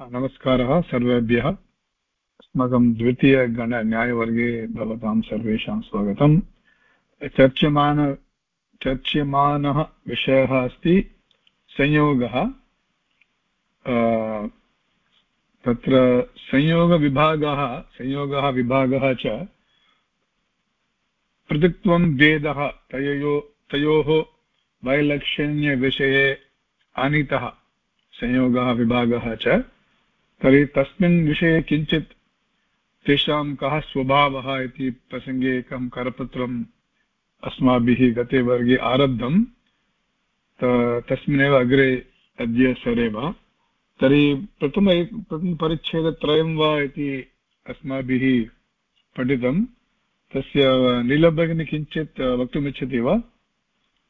नमस्कारः, सर्वेभ्यः। अस्माकं द्वितीयगणन्यायवर्गे भवतां सर्वेषां स्वागतम्। चर्च्यमान, चर्च्यमानः विषयः अस्ति संयोगः। तत्र संयोगविभागः, संयोगः विभागः च पृथक्त्वं भेदः तयो, तयोः वैलक्षण्यविषये आनीतः संयोगः विभागः च। तर्हि तस्मिन् विषये किञ्चित् तेषां कः स्वभावः इति प्रसङ्गे एकं करपत्रम् अस्माभिः गते वर्गे आरब्धं। तस्मिन्नेव अग्रे अद्य सरेव। तर्हि प्रथम प्रथमपरिच्छेदत्रयं वा इति अस्माभिः पठितं। तस्य नीलभगिनी किञ्चित् वक्तुमिच्छति वा?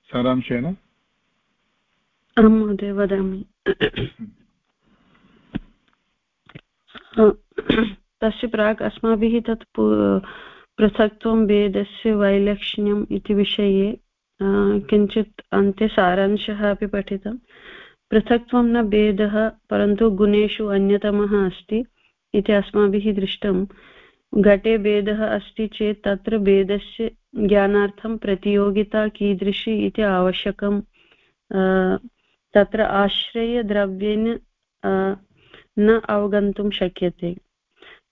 सारांशेन। आं महोदय, वदामि। तस्य प्राक् अस्माभिः तत् पृथक्त्वं वेदस्य वैलक्षण्यम् इति विषये किञ्चित् अन्ते सारांशः अपि पठितं। पृथक्त्वं न भेदः परन्तु गुणेषु अन्यतमः अस्ति इति अस्माभिः दृष्टं। घटे भेदः अस्ति चेत् तत्र भेदस्य ज्ञानार्थं प्रतियोगिता कीदृशी इति आवश्यकं तत्र आश्रयद्रव्येन न अवगन्तुं शक्यते।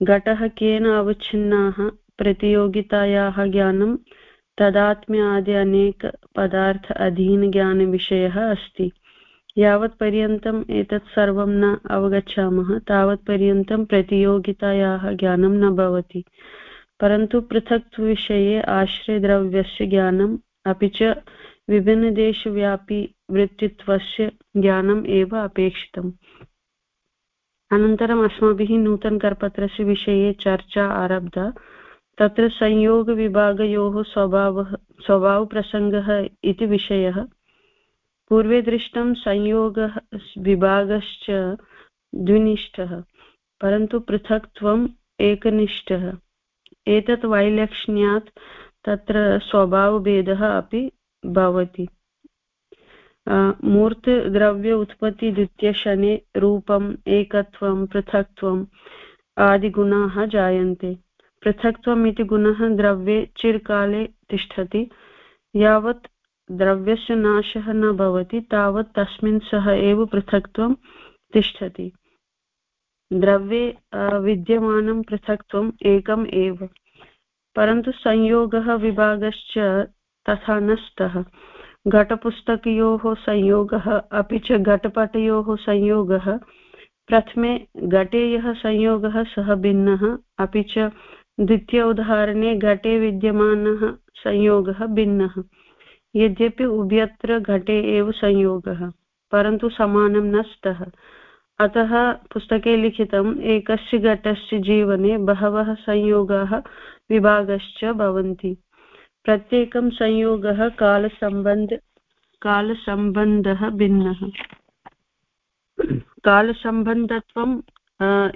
घटः केन अवच्छिन्नाः, प्रतियोगितायाः ज्ञानं तदात्म्यादि अनेकपदार्थ अधीनज्ञानविषयः अस्ति। यावत्पर्यन्तम् एतत् सर्वं न अवगच्छामः तावत्पर्यन्तं प्रतियोगितायाः ज्ञानं न भवति। परन्तु पृथक्त्वविषये आश्रयद्रव्यस्य ज्ञानम् अपि च विभिन्नदेशव्यापी वृत्तित्वस्य ज्ञानम् एव अपेक्षितम्। अनन्तरम् अस्माभिः नूतनकरपत्रस्य विषये चर्चा आरब्धा। तत्र संयोगविभागयोः स्वभावः, स्वभावप्रसङ्गः इति विषयः। पूर्वे दृष्टं संयोगः विभागश्च द्विनिष्ठः, परन्तु पृथक्त्वम् एकनिष्ठः। एतत् वैलक्ष्ण्यात् तत्र स्वभावभेदः अपि भवति। मूर्तद्रव्य उत्पत्ति द्वितीयशने रूपम् एकत्वं पृथक्त्वम् आदिगुणाः जायन्ते पृथक्त्वम् इति गुणः द्रव्ये चिरकाले तिष्ठति यावत् द्रव्यस्य नाशः न भवति तावत् तस्मिन् सह एव पृथक्त्वं तिष्ठति द्रव्ये विद्यमानं पृथक्त्वम् एकम् एव परन्तु संयोगः विभागश्च तथा न स्तः घटपुस्तकयोः संयोगः, अपि च घटपटयोः संयोगः। प्रथमे, घटे यः संयोगः, सः भिन्नः। अपि च द्वितीय उदाहरणे, घटे विद्यमानः संयोगः भिन्नः। यद्यपि उभयत्र घटे एव संयोगः, परन्तु समानं न स्तः। अतः पुस्तके लिखितम्, एकस्य घटस्य जीवने बहवः संयोगाः विभागश्च भवन्ति। प्रत्येकं संयोगः कालसम्बन्ध, कालसम्बन्धः भिन्नः। कालसम्बन्धत्वम्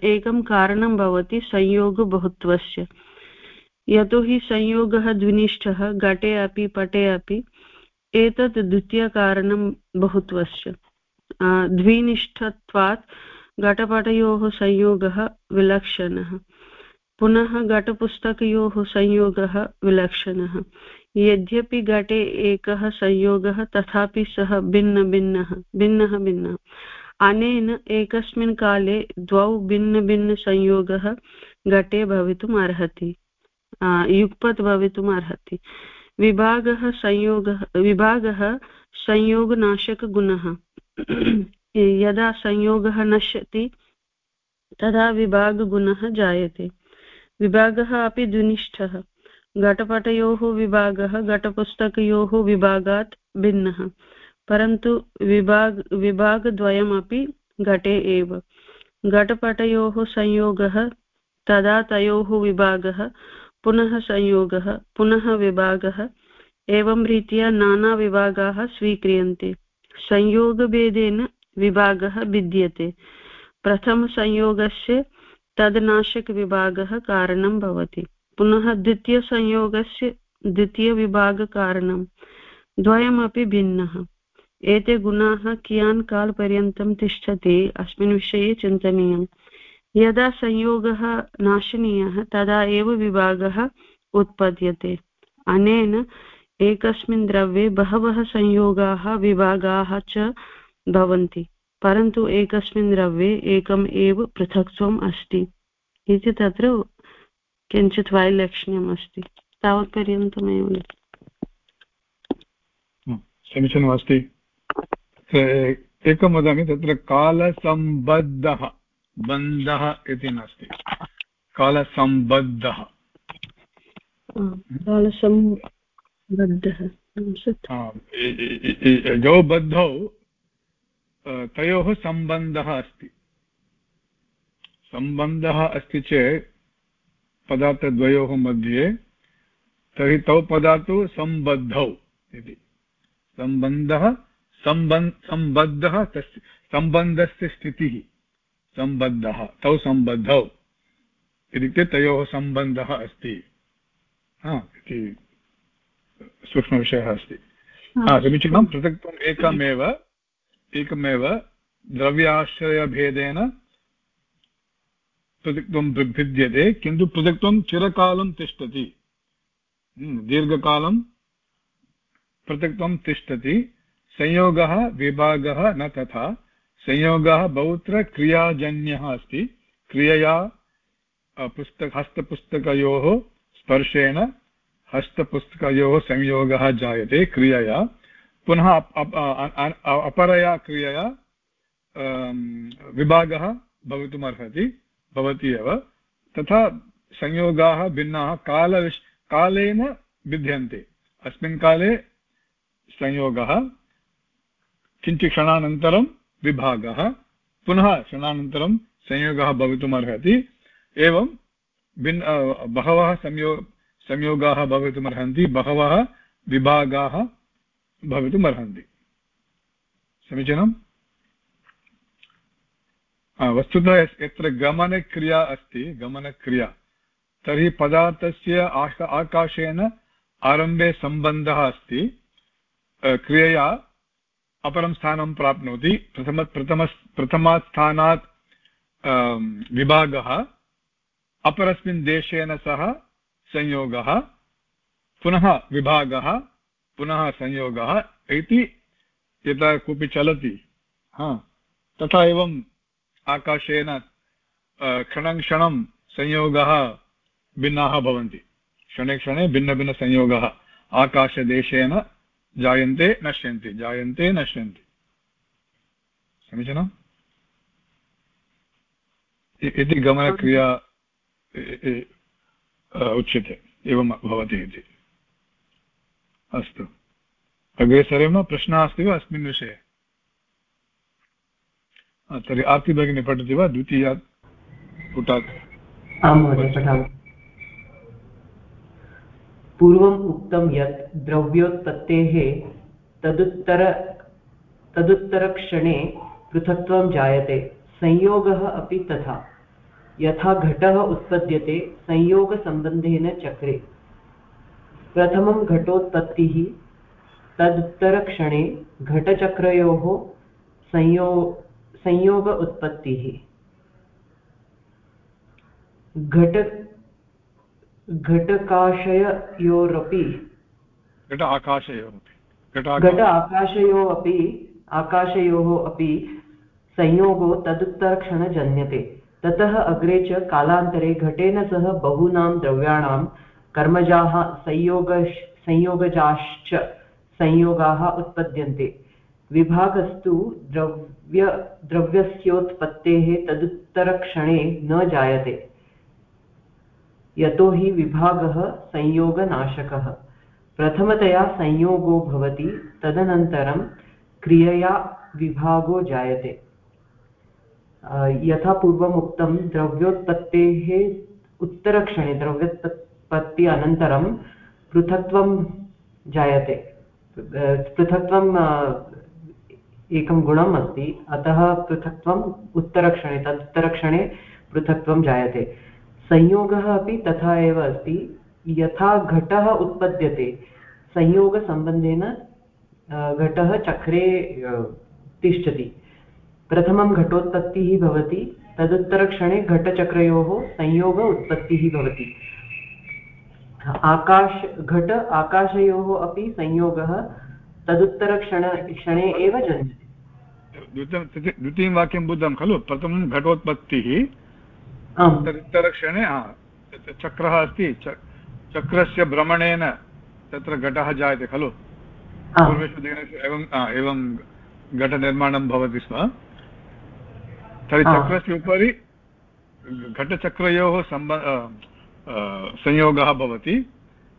एकं कारणं भवति संयोगबहुत्वस्य। यतोहि संयोगः द्विनिष्ठः, घटे अपि, पटे अपि एतत् द्वितीयकारणं बहुत्वस्य। द्विनिष्ठत्वात् घटपटयोः संयोगः विलक्षणः। पुनः घटपुस्तकयोः संयोगः विलक्षणः। यद्यपि घटे एकः संयोगः, तथापि सः भिन्नभिन्नः भिन्नः भिन्नः अनेन एकस्मिन् काले द्वौ भिन्नभिन्नसंयोगः घटे भवितुम् अर्हति। युगपत् भवितुम् अर्हति। विभागः संयोगः, विभागः संयोगनाशकगुणः। यदा संयोगः नश्यति, तदा विभागगुणः जायते। विभागः अपि द्विनिष्ठः। घटपटयोः विभागः घटपुस्तकयोः विभागात् भिन्नः। परन्तु विभाग, विभागद्वयमपि घटे एव। घटपटयोः संयोगः तदा तयोः विभागः, पुनः संयोगः, पुनः विभागः, एवं रीत्या नानाविभागाः स्वीक्रियन्ते। संयोगभेदेन विभागः भिद्यते। प्रथमसंयोगस्य तद्नाशकविभागः कारणं भवति। पुनः द्वितीयसंयोगस्य द्वितीयविभागकारणं। द्वयमपि भिन्नः। एते गुणाः कियान् कालपर्यन्तं तिष्ठति अस्मिन् विषये चिन्तनीयम्। यदा संयोगः नाशनीयः, तदा एव विभागः उत्पद्यते। अनेन एकस्मिन् द्रव्ये बहवः संयोगाः विभागाः च भवन्ति। परन्तु एकस्मिन् द्रव्ये एकम् एव पृथक्त्वम् अस्ति। इति तत्र किञ्चित् वैलक्षण्यम् अस्ति। तावत्पर्यन्तमेव समीचीनमस्ति एकं वदामि तत्र कालसम्बद्धः बन्धः इति नास्ति। कालसम्बद्धः। कालसम्बद्धः। यौ बद्धौ तयोः सम्बन्धः अस्ति। सम्बन्धः अस्ति चेत् पदार्थद्वयोः मध्ये तर्हि तौ पदार्थौ सम्बद्धौ इति। सम्बन्धः सम्बन्, सम्बद्धः तस्य, सम्बन्धस्य स्थितिः। सम्बद्धः, तौ सम्बद्धौ इत्युक्ते तयोः सम्बन्धः अस्ति। इति सूक्ष्मविषयः अस्ति। समीचीनं, पृथक्त्वम् एकमेव एकमेव द्रव्याश्रयभेदेन पृथक्त्वं भिद्यते किन्तु पृथक्त्वं चिरकालं तिष्ठति। हम्म, दीर्घकालं पृथक्त्वं तिष्ठति। संयोगः विभागः न तथा। संयोगः बहुत्र क्रियाजन्यः अस्ति। क्रियया पुस्तक हस्तपुस्तकयोः स्पर्शेन हस्तपुस्तकयोः संयोगः जायते क्रियया। पुनः अपरया क्रियया विभागः भवितुमर्हति, भवति एव। तथा संयोगाः भिन्नाः कालविश्, कालेन भिद्यन्ते अस्मिन् काले संयोगः, किञ्चित् क्षणानन्तरं विभागः, पुनः क्षणानन्तरं संयोगः भवितुमर्हति। एवं भिन्न बहवः संयो, संयोगाः भवितुमर्हन्ति, बहवः विभागाः भवितुमर्हन्ति समीचीनम्? वस्तुतः यत्र गमनक्रिया अस्ति, गमनक्रिया, तर्हि पदार्थस्य आकाशेन आरम्भे सम्बन्धः अस्ति क्रियया अपरं स्थानं प्राप्नोति, प्रथम प्रथम प्रथमात् स्थानात् विभागः, अपरस्मिन् देशेन सह संयोगः, पुनः विभागः पुनः संयोगः इति यदा कोऽपि चलति। हा। तथा एवम् आकाशेन क्षणं क्षणं संयोगः भिन्नाः भवन्ति। क्षणे क्षणे भिन्नभिन्नसंयोगः आकाशदेशेन जायन्ते, नश्यन्ति। जायन्ते, नश्यन्ति। समीचीनम् इति गमनक्रिया उच्यते। एवं भवति इति। अस्तु। अग्रे सरेम प्रश्नः अस्ति वा अस्मिन् विषये? तर्हि आर्ति भगिनी पठति वा द्वितीयात् पुटात्? पूर्वम् उक्तं यत् द्रव्योत्पत्तेः तदुत्तर तदुत्तरक्षणे पृथक्त्वं जायते, संयोगः अपि तथा। यथा घटः उत्पद्यते, संयोगसम्बन्धेन चक्रे। प्रथमं घटोत्पत्तिः तदुत्तरक्षणे घटचक्रयोः संयो संयोग उत्पत्तिः घट घटकाशयोरपि घट आकाशयोरपि घट आकाशयोः अपि आकाशयोः अपि संयोगो तदुत्तरक्षणजन्यते। ततः अग्रे च कालान्तरे घटेन सह बहूनां द्रव्याणां कर्मजाः संयोग संयोगजाश्च संयोगाः उत्पद्यन्ते। विभागस्तु द्रव्य, द्रव्यस्योत्पत्तेः तदुत्तरक्षणे न जायते। यतोहि विभागः संयोगनाशकः। प्रथमतया संयोगो भवति, तदनन्तरं क्रियया विभागो जायते। यथा पूर्वम् उक्तं द्रव्योत्पत्तेः उत्तरक्षणे, द्रव्योत्पत्ति अनन्तरं पृथक्त्वं जायते। पृथक्त्वम् एकं गुणम् अस्ति। अतः पृथक्त्वम् उत्तरक्षणे, तदुत्तरक्षणे पृथक्त्वं जायते। संयोगः अपि तथा एव अस्ति। यथा घटः उत्पद्यते, संयोगसम्बन्धेन घटः चक्रे तिष्ठति। प्रथमं घटोत्पत्तिः भवति, तदुत्तरक्षणे घटचक्रयोः संयोग उत्पत्तिः भवति। आकाश घट आकाशयोः अपि संयोगः तदुत्तरक्षण क्षणे एव जन्मति द्वितीयं वाक्यं बुद्धं खलु? प्रथमं घटोत्पत्तिः तदुत्तरक्षणे चक्रः अस्ति। चक्रस्य भ्रमणेन तत्र घटः जायते खलु? पूर्वेषु दिनेषु एवं एवं घटनिर्माणं भवति स्म। तर्हि चक्रस्य उपरि घटचक्रयोः सम्ब संयोगः भवति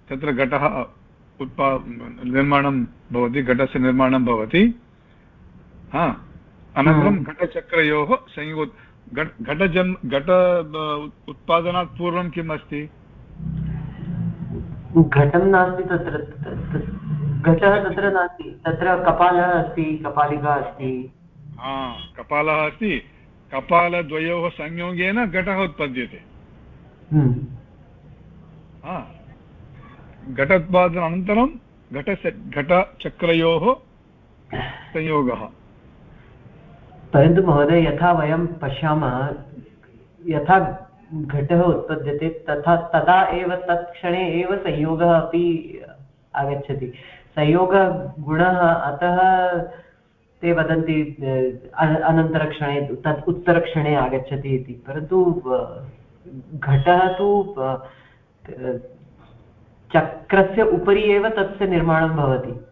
तत्र घटः उत्पा निर्माणं भवति घटस्य निर्माणं भवति। हा अनन्तरं घटचक्रयोः संयोग घटजन् घट उत्पादनात् पूर्वं किम् अस्ति? घटं नास्ति तत्र घटः तत्र नास्ति तत्र कपालः अस्ति कपालिका अस्ति। हा कपालः अस्ति। कपालद्वयोः संयोगेन घटः उत्पद्यते। घटोत्पादनानन्तरं घटस्य घटचक्रयोः संयोगः। परन्तु महोदय, यथा वयं पश्यामः, यथा घटः उत्पद्यते, तथा तदा एव तत्क्षणे एव संयोगः अपि आगच्छति। संयोगगुणः अतः ते वदन्ति अनन्तरक्षणे, तत् उत्तरक्षणे आगच्छति इति। परन्तु घटः तु चक्रस्य उपरि एव तस्य निर्माणं भवति।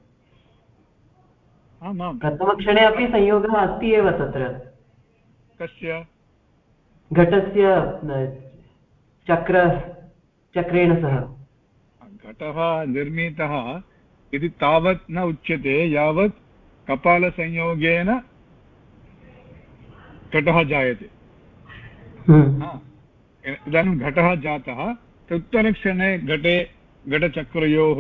प्रथमक्षणे अपि संयोगः अस्ति एव तत्र। कस्य? घटस्य चक्र चक्रेण सह। घटः निर्मितः इति तावत् न उच्यते यावत् कपालसंयोगेन घटः जायते। हम्म। इदानीं घटः जातः उत्तरक्षणे घटे घटचक्रयोः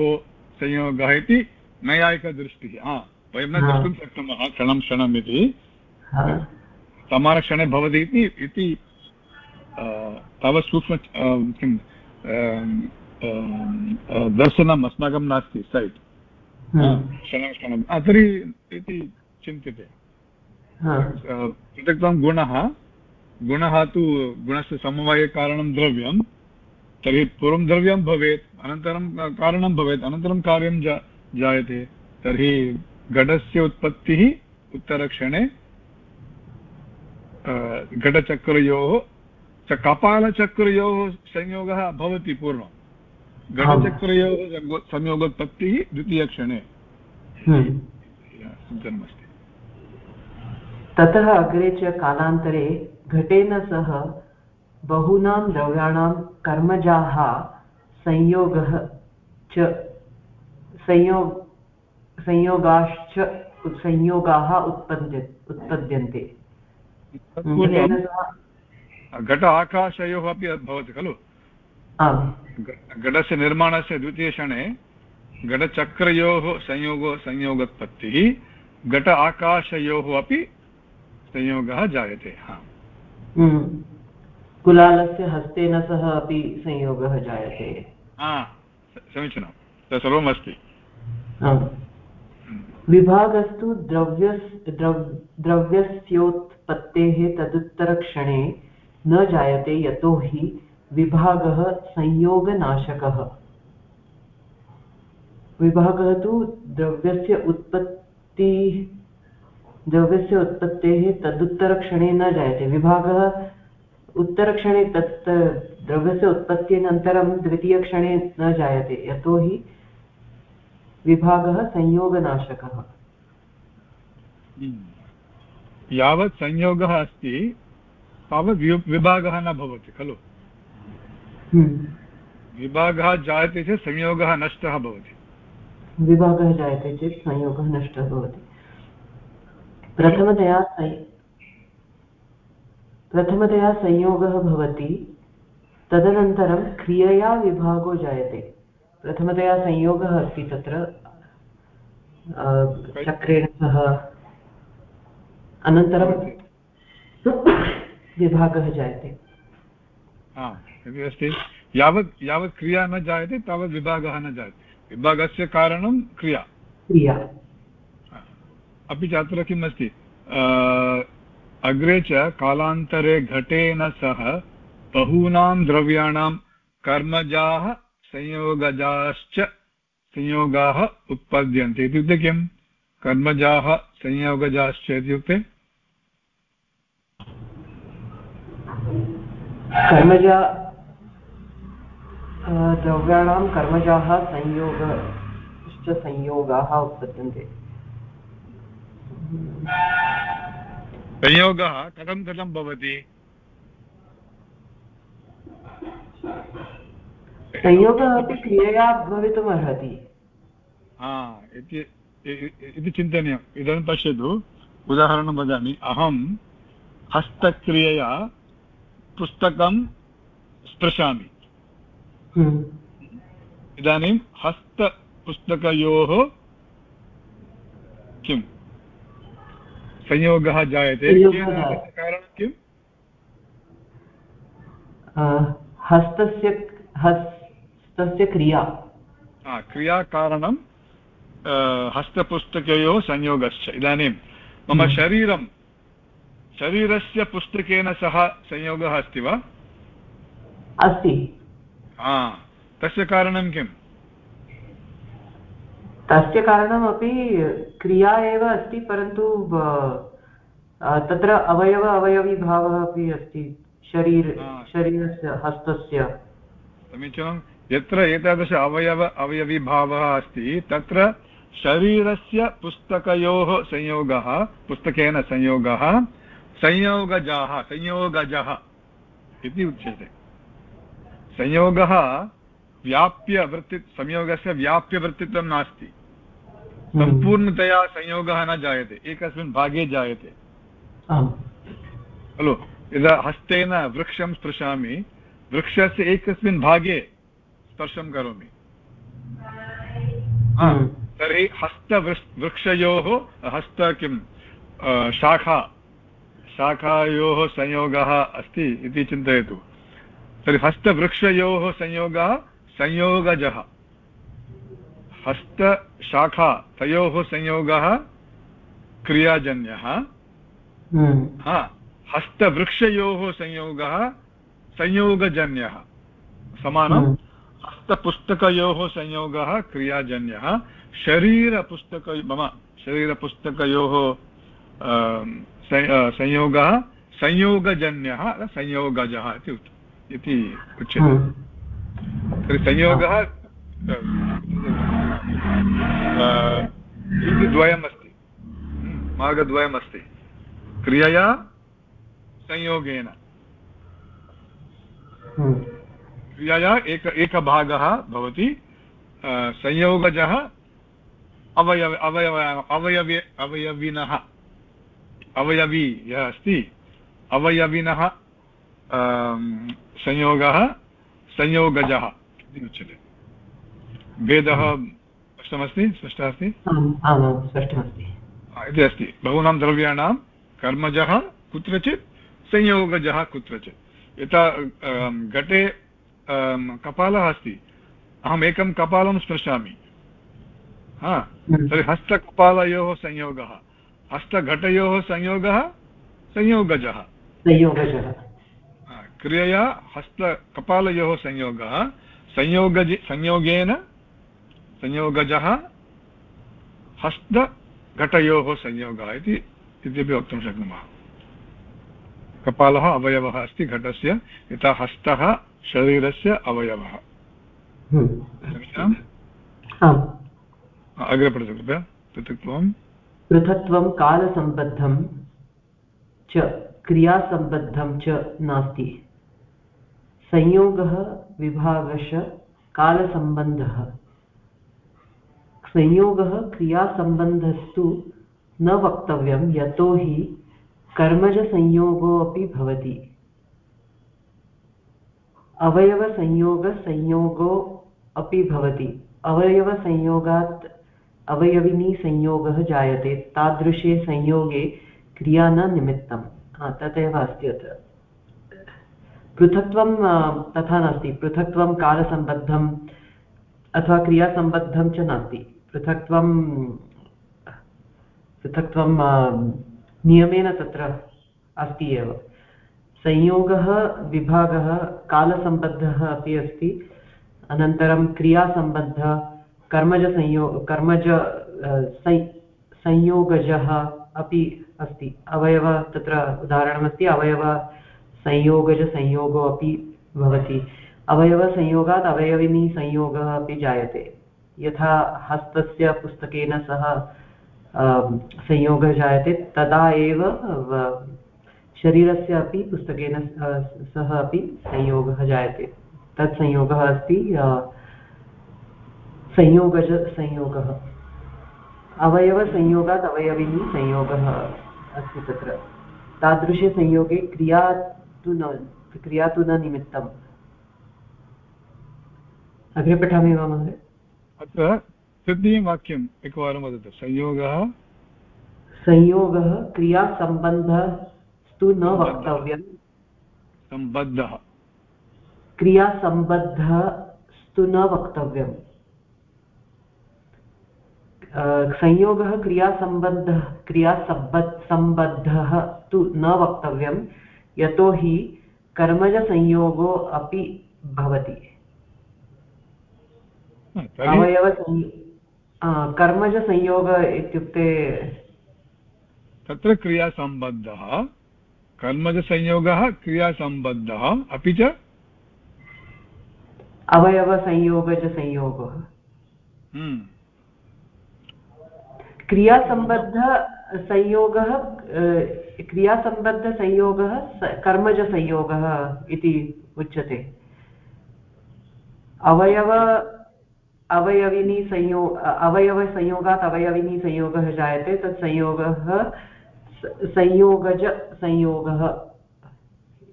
संयोगः इति नैयायिकदृष्टिः। हा वयं न द्रष्टुं शक्नुमः क्षणं क्षणम् इति। समानक्षणे भवति इति तावत् सूक्ष्म किं दर्शनम् अस्माकं नास्ति सैट्। क्षणं क्षणं तर्हि इति चिन्त्यते। पृथक्त्वं गुणः गुणः तु गुणस्य समवायकारणं द्रव्यं तर्हि पूर्वं द्रव्यं भवेत् अनन्तरं कारणं भवेत् अनन्तरं कार्यं जा जायते। तर्हि घटस्य उत्पत्तिः उत्तरक्षणे घटचक्रयोः कपालचक्रयोः संयोगः भवति पूर्वं। घटचक्रयोः संयोगोत्पत्तिः द्वितीयक्षणे। हम्म। जन्मस्ति ततः अग्रे च कालान्तरे घटेन सह बहूनां द्रव्याणां कर्मजाः संयोगः च संयोग संयोगाश्च संयोगाः उत्पद्य उत्पद्यन्ते। घट आकाशयोः अपि भवति खलु? घटस्य निर्माणस्य द्वितीयक्षणे घटचक्रयोः संयोगो संयोगोत्पत्तिः घट आकाशयोः अपि संयोगः जायते। कुलालस्य हस्तेन सह अपि संयोगः जायते। समीचीनं। सर्वमस्ति। विभागस्तु द्रव्यस् द्रव्यस्योत्पत्तेः तदुत्तरक्षणे न जायते यतोहि विभागः संयोगनाशकः। विभागः तु द्रव्यस्य उत्पत्ति द्रव्यस्य उत्पत्तेः तदुत्तरक्षणे न जायते। विभागः उत्तरक्षणे तत् द्रव्यस्य उत्पत्त्यनन्तरं द्वितीयक्षणे न जायते यतोहि विभागः संयोगनाशकः। यावत् संयोगः अस्ति तावत् विभागः न भवति खलु? हम्म। विभागः जायते चेत् संयोगः नष्टः भवति। विभागः जायते चेत् संयोगः नष्टः भवति। प्रथमतया प्रथमतया संयोगः भवति तदनन्तरं क्रियया विभागो जायते। प्रथमतया संयोगः अस्ति तत्र चक्रेण सह। अनन्तरं विभागः जायते। अस्ति यावत् यावत् क्रिया न जायते तावत् विभागः न जायते। विभागस्य कारणं क्रिया। क्रिया। अपि च अत्र किम् अस्ति? अग्रे च कालान्तरे घटेन सह बहूनां द्रव्याणां कर्मजाः संयोगजाश्च संयोगाः उत्पद्यन्ते इत्युक्ते किम्? कर्मजाः संयोगजाश्च इत्युक्ते कर्मजा द्रव्याणां कर्मजाः संयोगश्च संयोगाः उत्पद्यन्ते। संयोगः कथं कथं भवति? संयोगः अपि क्रियया भवितुम् अर्हति इति चिन्तनीयम्। इदानीं पश्यतु उदाहरणं वदामि। अहं हस्तक्रियया पुस्तकं स्पृशामि। हम्म। इदानीं हस्तपुस्तकयोः किम् संयोगः जायते। कारणं किम्? हस्तस्य हस्तस्य क्रिया। क्रियाकारणं हस्तपुस्तकयोः संयोगश्च। इदानीं मम हम्म। शरीरं शरीरस्य पुस्तकेन सह संयोगः अस्ति वा? अस्ति। तस्य कारणं किम्? तस्य कारणमपि क्रिया एव अस्ति परन्तु तत्र अवयव अवयवीभावः अपि अस्ति शरीर शरीरस्य हस्तस्य। समीचीनं। यत्र एतादृश अवयव अवयवीभावः अस्ति तत्र शरीरस्य पुस्तकयोः संयोगः पुस्तकेन संयोगः संयोगजाः संयोगजः इति उच्यते। संयोगः व्याप्यवृत्ति संयोगस्य व्याप्यवृत्तित्वं नास्ति। हम्म। सम्पूर्णतया संयोगः न जायते एकस्मिन् भागे जायते। खलु यदा हस्तेन वृक्षं स्पृशामि वृक्षस्य एकस्मिन् भागे स्पर्शं करोमि। तर्हि हस्तवृ वृक्षयोः हस्त किं शाखा शाखायोः संयोगः अस्ति इति चिन्तयतु। तर्हि हस्तवृक्षयोः संयोगः संयोगजः। हस्तशाखा तयोः संयोगः क्रियाजन्यः। हम्म। हस्तवृक्षयोः संयोगः संयोगजन्यः। समानं? हम्म। हस्तपुस्तकयोः संयोगः क्रियाजन्यः। शरीरपुस्तक मम शरीरपुस्तकयोः संयोगः संयोगजन्यः संयोगजः इति उच्यते। तर्हि संयोगः द्वयमस्ति मार्गद्वयमस्ति क्रियया संयोगेन क्रियया एक एकभागः भवति संयोगजः अवयव अवयव अवयवे अवयविनः अवयवी यः अस्ति अवयविनः संयोगः संयोगजः इति उच्यते। भेदः स्पष्टमस्ति? स्पष्टः अस्ति इति अस्ति। बहूनां द्रव्याणां कर्मजः कुत्रचित् संयोगजः कुत्रचित्। यथा घटे कपालः अस्ति। अहम् एकं कपालं स्पृशामि। हा हम्म। तर्हि हस्तकपालयोः संयोगः। हस्तघटयोः संयोगः संयोगजः। संयोगजः। क्रियया हस्तकपालयोः संयोगः संयोगज संयोगेन संयोगजः हस्तघटयोः संयोगः इति इत्यपि वक्तुं शक्नुमः। कपालः अवयवः अस्ति घटस्य यथा हस्तः शरीरस्य अवयवः। हम्म। अग्रे पठतु कृपया पृथक्त्वं। पृथक्त्वं कालसम्बद्धं च क्रियासम्बद्धं च नास्ति। संयोगः विभागश कालसम्बन्धः। संयोगः क्रियासम्बन्धस्तु न वक्तव्यं यतो हि कर्मजसंयोगोऽपि भवति। अवयवसंयोगसंयोगो अपि भवति। अवयवसंयोगात् अवयविनी संयोगः जायते। तादृशे संयोगे क्रिया न निमित्तं तदेव अस्ति अत्र। पृथक्त्वं तथा नास्ति। पृथक्त्वं कालसम्बद्धम् अथवा क्रियासम्बद्धं च नास्ति। पृथक्त्वं पृथक्त्वं नियमेन तत्र अस्ति एव। संयोगः, विभागः, कालसम्बद्धः अपि अस्ति। अनन्तरं क्रियासम्बद्धः कर्मजसंयो कर्मज संयोगजः अपि अस्ति। अवयव, तत्र उदाहरणमस्ति, अवयव संयोगजसंयोगो अपि भवति। अवयवसंयोगात् अवयविनी संयोगः अपि जायते। यथा हस्तस्य पुस्तकेन सह संयोगः जायते, तदा एव शरीरस्य अपि पुस्तकेन सह अपि संयोगः जायते। तत् संयोगः अस्ति संयोगज संयोगः। अवयवसंयोगात् अवयविनी संयोगः अस्ति तत्र। तादृशे संयोगे क्रिया तु न क्रिया तु न निमित्तम्। अग्रे पठामि वा महोदय? अत्र तृतीयं वाक्यम् एकवारं वदतु। संयोगः? संयोगः क्रियासम्बन्धस्तु न वक्तव्यम्। सम्बद्धः। क्रियासम्बद्धस्तु न वक्तव्यम्। संयोगः क्रियासम्बद्धः क्रियासम्बद् सम्बद्धः तु न वक्तव्यं यतोहि कर्मजसंयोगो अपि भवति। अवयवसंयो कर्मजसंयोग इत्युक्ते तत्र क्रियासम्बद्धः कर्मजसंयोगः क्रियासम्बद्धः अपि च? अवयवसंयोगजसंयोगः। हम्म। क्रियासम्बद्धसंयोगः क्रियासम्बद्धसंयोगः कर्मजसंयोगः इति उच्यते। अवयव, अवयविनी संयो अवयवसंयोगात् अवयविनी संयोगः जायते, तत् संयोगः संयोगज संयोगः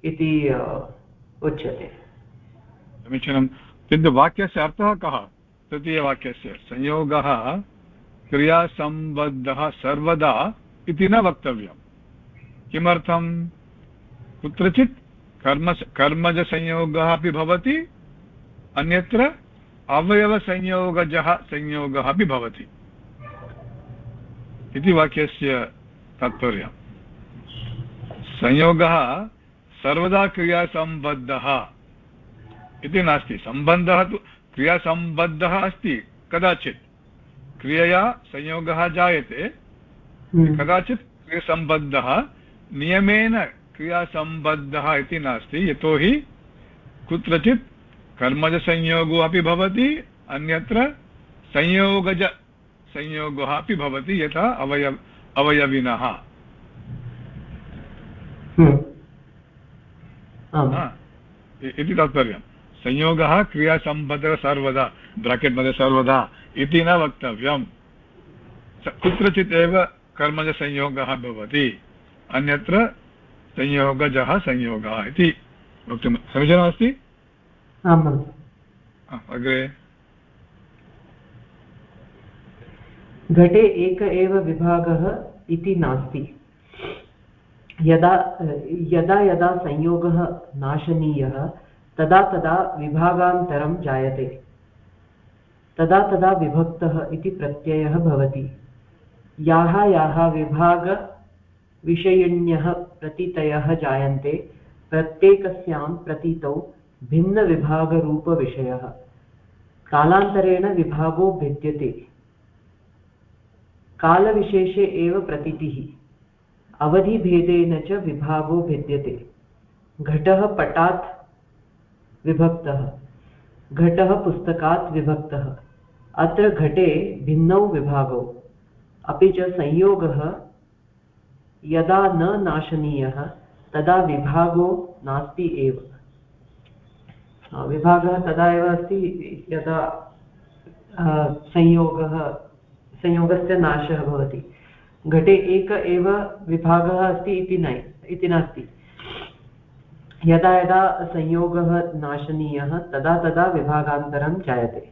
इति उच्यते। समीचीनं। किन्तु वाक्यस्य अर्थः कः? तृतीयवाक्यस्य। संयोगः क्रियासम्बद्धः सर्वदा इति न वक्तव्यम्। किमर्थं कुत्रचित् कर्म कर्मजसंयोगः अपि भवति, अन्यत्र अवयवसंयोगजः संयोगः अपि भवति। इति वाक्यस्य तात्पर्यम्। संयोगः सर्वदा क्रियासम्बद्धः इति नास्ति। सम्बन्धः तु क्रियासम्बद्धः अस्ति, कदाचित्। क्रियया संयोगः जायते हम्म। कदाचित् क्रियसम्बद्धः नियमेन क्रियासम्बद्धः इति नास्ति यतोहि कुत्रचित् कर्मजसंयोगो अपि भवति अन्यत्र संयोगज संयोगः अपि भवति यथा अवयव अवयविनः हम्म। इति तात्पर्यं संयोगः क्रियासम्बद्धः सर्वदा ब्राकेट् मध्ये सर्वदा इति न वक्तव्यम्। कुत्रचित् एव कर्मजसंयोगः भवति। अन्यत्र संयोगजः संयोगः इति वक्तुं समीचीनमस्ति अग्रे। घटे एक एव विभागः इति नास्ति। यदा यदा यदा संयोगः नाशनीयः तदा तदा विभागान्तरं जायते। तदा तदा विभक्तः इति प्रत्ययः भवति। याः याः विभागविषयिण्यः प्रतीतयः जायन्ते, प्रत्येकस्यां प्रतीतौ भिन्नविभागरूपविषयः। कालान्तरेण विभागो भिद्यते। कालविशेषे एव प्रतीतिः। अवधिभेदेन च विभागो भिद्यते। घटः पटात् विभक्तः। घटः पुस्तकात् विभक्तः। अत्र घटे भिन्नौ विभागौ। अपि च संयोगः यदा न नाशनीयः, तदा विभागो नास्ति एव। विभागः तदा एव अस्ति यदा संयोगः, संयोगस्य नाशः भवति। घटे एक एव विभागः अस्ति इति न, इति नास्ति। यदा यदा संयोगः नाशनीयः तदा तदा विभागान्तरं जायते।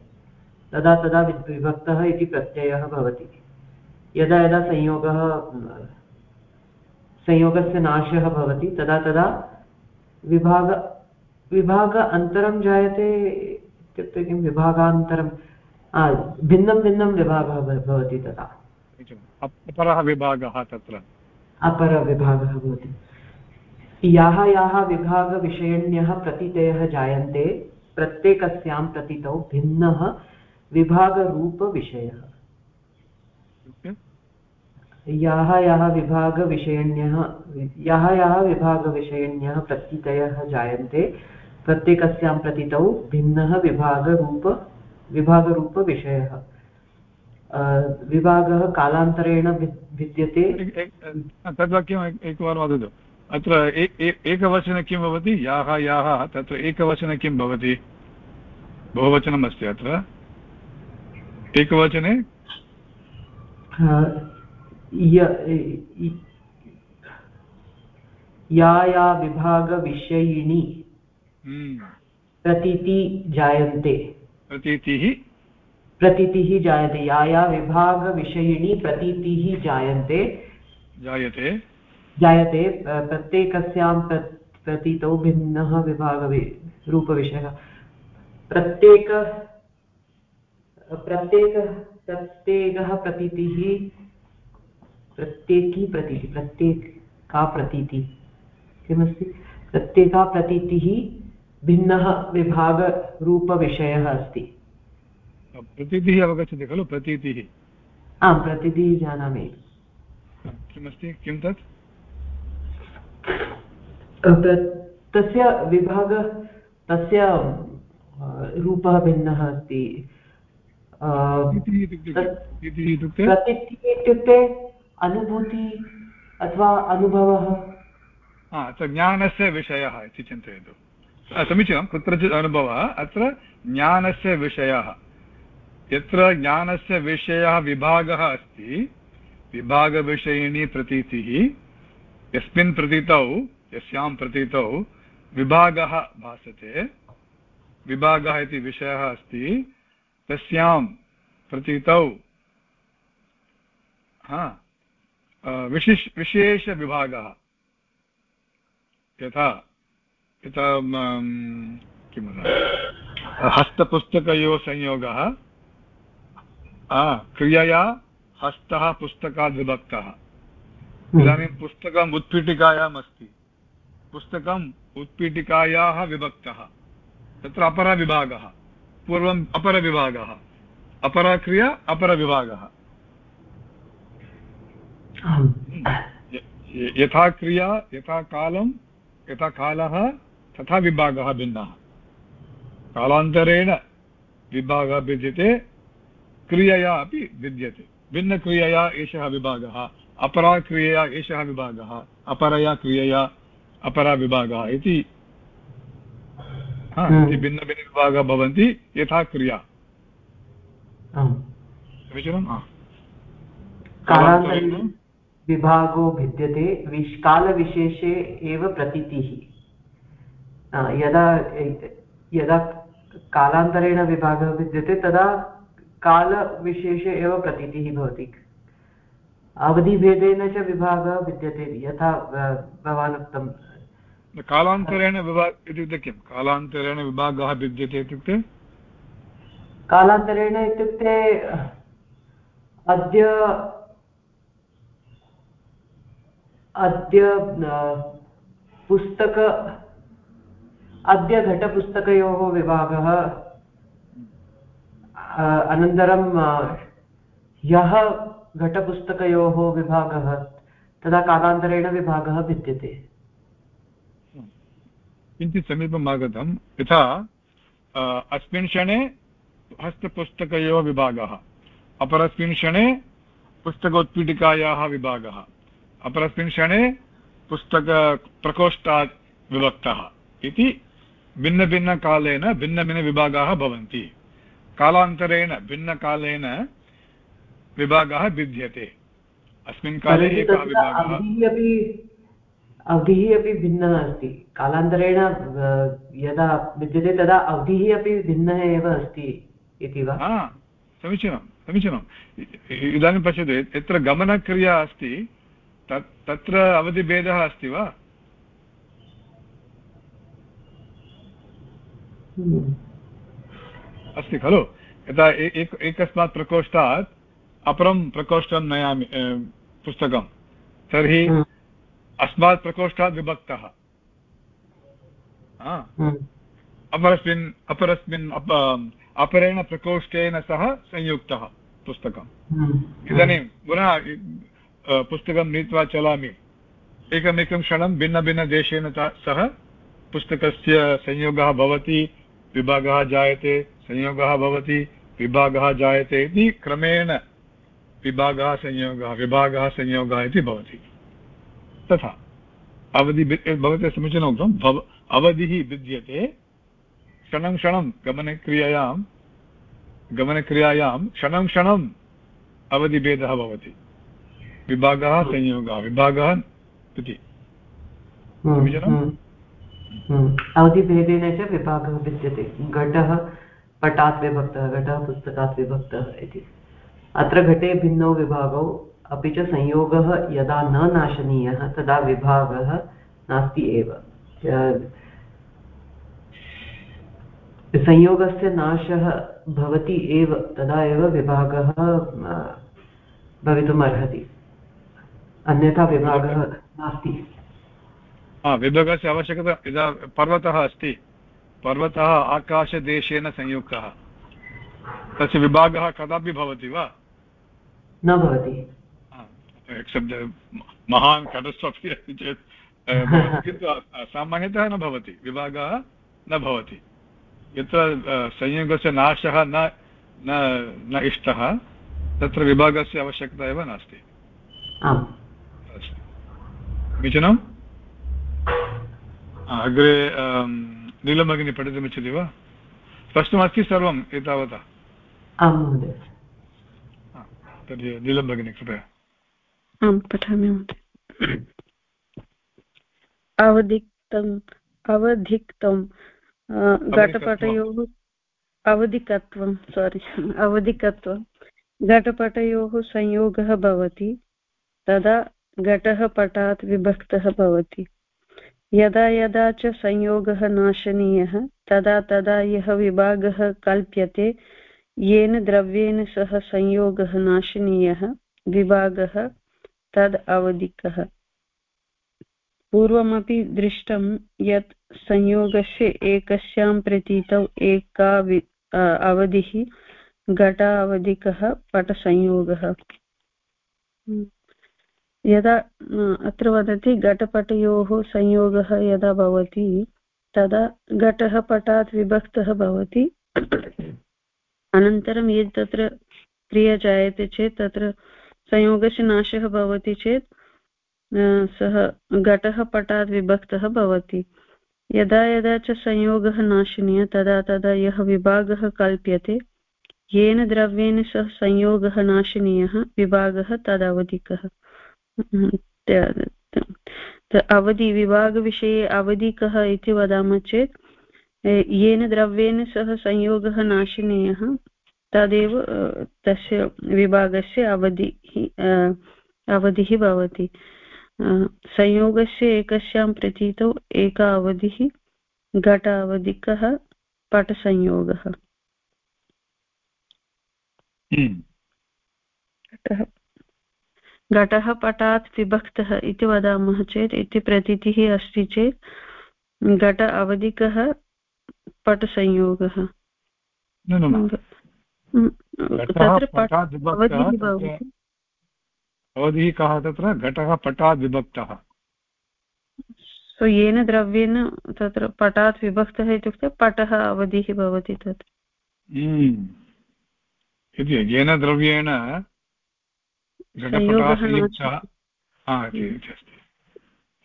तदा तदा विभक्तः इति प्रत्ययः भवति। यदा यदा संयोगः संयोगस्य नाशः भवति तदा तदा विभाग विभाग अन्तरं जायते इत्युक्ते किं? विभागान्तरं भिन्नं भिन्नं विभागः भवति तदा। अपरः विभागः तत्र। अपरविभागः भवति। याः याः विभागविषयण्यः प्रतीतयः जायन्ते प्रत्येकस्यां प्रतीतौ भिन्नः विभागरूपविषयः याः याः विभागविषयण्यः याः याः विभागविषयण्यः प्रतीतयः जायन्ते प्रत्येकस्यां प्रतीतौ भिन्नः विभागरूप विभागरूपविषयः विभागः कालान्तरेण विद्यते। तद् वाक्यम् एकवारं वदतु। अत्र एकवचने किं भवति? याः याः तत्र एकवचने किं भवति? बहुवचनमस्ति अत्र। एकवचने? या या विभागविषयिणी हम्म। प्रतीति जायन्ते। प्रतीतिः? प्रतीतिः जायते। या या विभागविषयिणी प्रतीतिः जायन्ते। जायते। जायते प्रत्येकस्यां प्रतीतौ भिन्नः विभागवि रूपविषयः। प्रत्येक प्रत्येक प्रत्येकः प्रतीतिः प्रत्येकी प्रतीतिः प्रत्येका प्रतीतिः। किमस्ति? प्रत्येका प्रतीतिः भिन्नः विभागरूपविषयः अस्ति। प्रतीतिः अवगच्छति खलु? प्रतीतिः। आं प्रतीतिः जानामि। किमस्ति? किं तत्? तस्य विभाग तस्य रूपः भिन्नः अस्ति। प्रतीतिः इत्युक्ते अनुभूति अथवा अनुभवः। ज्ञानस्य विषयः इति चिन्तयतु। समीचीनं कुत्रचित् अनुभवः अत्र ज्ञानस्य विषयः। यत्र ज्ञानस्य विषयः विभागः अस्ति विभागविषयिणी प्रतीतिः यस्मिन् प्रतीतौ, यस्यां प्रतीतौ विभागः भासते। विभागः इति विषयः अस्ति। तस्यां प्रतीतौ विशिष्, विशेषविभागः। यथा यथा किं वदामि? हस्तपुस्तकयोः संयोगः क्रियया हस्तः पुस्तकात् विभक्तः हम्म। इदानीं पुस्तकम् उत्पीठिकायाम् अस्ति पुस्तकम् उत्पीठिकायाः विभक्तः। तत्र अपरविभागः। पूर्वम् अपरविभागः। अपरक्रिया अपरविभागः। यथा क्रिया यथा कालं यथा कालः तथा विभागः भिन्नः। कालान्तरेण विभागः भिद्यते क्रियया अपि भिद्यते। भिन्नक्रियया एषः विभागः। अपरा क्रियया एषः विभागः अपरया क्रियया अपरा विभागः इति हम्म। भिन्नभिन्नविभागाः भवन्ति यथा क्रिया। समीचीनम् विभागो भिद्यते विश् कालविशेषे एव प्रतीतिः। यदा यदा कालान्तरेण विभागः भिद्यते तदा कालविशेषे एव प्रतीतिः भवति। अवधिभेदेन च विभागः विद्यते यथा भवान् उक्तं कालान्तरेण विभाग इत्युक्ते किं कालान्तरेण विभागः भिद्यते इत्युक्ते? कालान्तरेण इत्युक्ते अद्य अद्य पुस्तक अद्य घटपुस्तकयोः विभागः अनन्तरं ह्यः घटपुस्तकयोः विभागः, तदा कालान्तरेण विभागः भिद्यते। किञ्चित् समीपम् आगतं। यथा अस्मिन् क्षणे हस्तपुस्तकयोः विभागः, अपरस्मिन् क्षणे पुस्तकोत्पीठिकायाः विभागः, अपरस्मिन् क्षणे पुस्तकप्रकोष्ठात् विभक्तः इति भिन्नभिन्नकालेन भिन्नभिन्नविभागाः भवन्ति। कालान्तरेण भिन्नकालेन विभागः भिद्यते अस्मिन् काले एकः विभागः अवधिः अपि भिन्नः अस्ति। कालान्तरेण यदा विद्यते तदा अवधिः अपि भिन्नः एव अस्ति इति वा? समीचीनं समीचीनम् इदानीं पश्यतु यत्र गमनक्रिया अस्ति तत् तत्र अवधिभेदः अस्ति वा? अस्ति खलु। यदा एकस्मात् प्रकोष्ठात् अपरं प्रकोष्ठं नयामि पुस्तकं तर्हि हम्म। अस्मात् प्रकोष्ठात् विभक्तः हम्म। अपरस्मिन् अपरस्मिन् अपरेण प्रकोष्ठेन सह संयुक्तः पुस्तकम् हम्म। इदानीं पुनः पुस्तकं नीत्वा चलामि एकमेकं क्षणं भिन्नभिन्नदेशेन सह पुस्तकस्य संयोगः भवति विभागः जायते संयोगः भवति विभागः जायते इति क्रमेण विभागः संयोगः विभागः संयोगः इति भवति। तथा अवधि भवते समीचीनम् उक्तं भव अवधिः भिद्यते क्षणं क्षणं गमनक्रियायां गमनक्रियायां क्षणं क्षणम् अवधिभेदः भवति। विभागः संयोगः विभागः इति। समीचीनम्? अवधिभेदेन च विभागः भिद्यते घटः पटात् विभक्तः घटः पुस्तकात् विभक्तः इति। अत्र घटे भिन्नौ विभागौ, अपि च संयोगः यदा न नाशनीयः, तदा विभागः नास्ति एव। संयोगस्य नाशः भवति एव, तदा एव विभागः भवितुम् अर्हति। अन्यथा विभागः नास्ति। विभागस्य आवश्यकता यदा पर्वतः अस्ति, पर्वतः आकाशदेशेन संयुक्तः। तस्य विभागः कदापि भवति वा? न भवति। एक्सेप्ट् महान् कटस्ट्रफि अस्ति चेत् किन्तु सामान्यतः न भवति विभागः न भवति। यत्र संयोगस्य नाशः न न इष्टः तत्र विभागस्य आवश्यकता एव नास्ति। समीचीनम् अग्रे नीलभगिनी पठितुमिच्छति वा? स्पष्टमस्ति सर्वम् एतावता। आं महोदय। तर्हि नीलभगिनी कृपया। आं पठामि महोदय। अवधिक्तम् अवधिक्तं घटपटयोः अवधिकत्वं सोरि अवधिकत्वं। घटपटयोः संयोगः भवति, तदा घटः पटात् विभक्तः भवति। यदा यदा च संयोगः नाशनीयः, तदा तदा यः विभागः कल्प्यते येन द्रव्येण सह संयोगः नाशनीयः, विभागः तद् अवधिकः। पूर्वमपि दृष्टं यत् संयोगस्य एकस्यां प्रतीतौ एका अवधिः घटावधिकः पटसंयोगः। यदा अत्र वदति घटपटयोः संयोगः यदा भवति, तदा घटः पटात् विभक्तः भवति। अनन्तरं यद् तत्र क्रिया जायते चेत् तत्र संयोगस्य नाशः भवति चेत् सः घटः पटात् विभक्तः भवति। यदा यदा च संयोगः नाशनीयः, तदा तदा यः विभागः कल्प्यते, येन द्रव्येण सह संयोगः नाशनीयः, विभागः तदवधिकः। अवधि, विभागविषये अवधिकः इति वदामः चेत् येन द्रव्येण सह संयोगः नाशनीयः तदेव तस्य विभागस्य अवधिः अवधिः भवति। संयोगस्य एकस्यां प्रतीतौ एका अवधिः घट अवधिकः पटसंयोगः हम्म। घटः पटात् विभक्तः इति वदामः चेत् इति प्रतीतिः अस्ति चेत् घट अवधिकः पटसंयोगः अवधिः कः तत्र? घटः पटात् विभक्तः। सो येन द्रव्येण तत्र पटात् विभक्तः इत्युक्ते पटः अवधिः भवति तत्। हम्म। इति येन द्रव्येण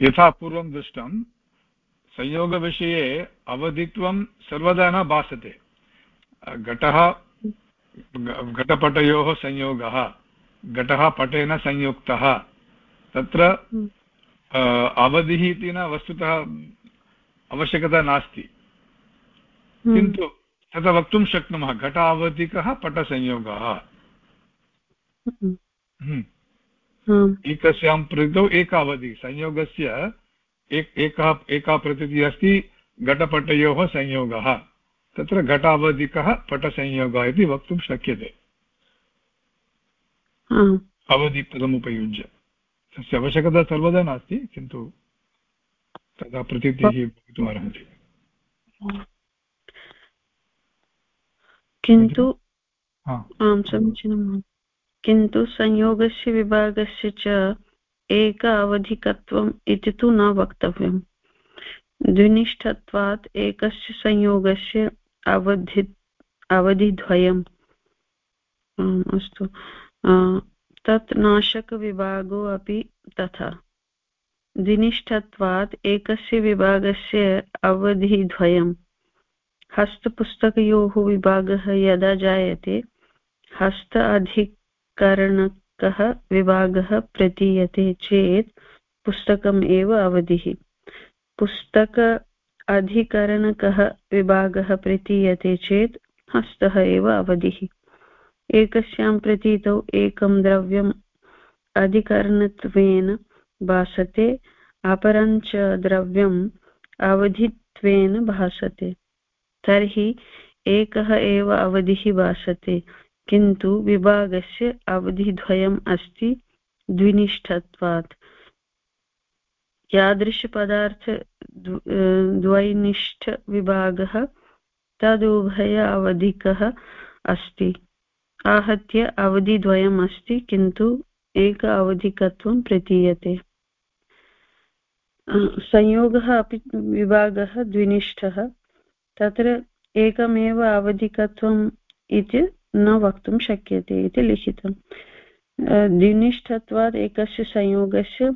यथा पूर्वं दृष्टं संयोगविषये अवधित्वं सर्वदा न भासते। घटः घटपटयोः संयोगः घटः पटेन संयुक्तः। तत्र अवधिः इति न वस्तुतः आवश्यकता नास्ति। किन्तु तथा वक्तुं शक्नुमः घटावधिकः पटसंयोगः। हम्म। एकस्यां प्रतौ एकावधि संयोगस्य एकः एका प्रतीतिः अस्ति घटपटयोः संयोगः। तत्र घटावधिकः पटसंयोगः इति वक्तुं शक्यते। अवधिपदमुपयुज्य। तस्य आवश्यकता सर्वदा नास्ति किन्तु तदा प्रतीतिः भवितुमर्हति किन्तु आं समीचीनं। किन्तु संयोगस्य विभागस्य च एक अवधिकत्वम् इति तु न वक्तव्यम्। द्विनिष्ठत्वात् एकस्य संयोगस्य अवधि, अवधिद्वयम्। अस्तु। तत् नाशकविभागो अपि तथा। द्विनिष्ठत्वात् एकस्य विभागस्य अवधिद्वयम्। हस्तपुस्तकयोः विभागः यदा जायते, हस्त अधिकरणकः विभागः प्रतीयते चेत् पुस्तकम् एव अवधिः। पुस्तक अधिकरणकः विभागः प्रतीयते चेत् हस्तः एव अवधिः। एकस्यां प्रतीतौ एकं द्रव्यम् अधिकरणत्वेन भासते अपरञ्च द्रव्यम् अवधित्वेन भासते। तर्हि एकः एव अवधिः भासते। किन्तु विभागस्य अवधिद्वयम् अस्ति द्विनिष्ठत्वात्। यादृशपदार्थ द्वैनिष्ठविभागः तदुभय अवधिकः अस्ति। आहत्य अवधिद्वयम् अस्ति, किन्तु एक अवधिकत्वं प्रतीयते। संयोगः अपि विभागः द्विनिष्ठः। तत्र एकमेव अवधिकत्वम् इति न वक्तुं शक्यते इति लिखितम् द्विनिष्ठत्वात् एकस्य संयोगस्य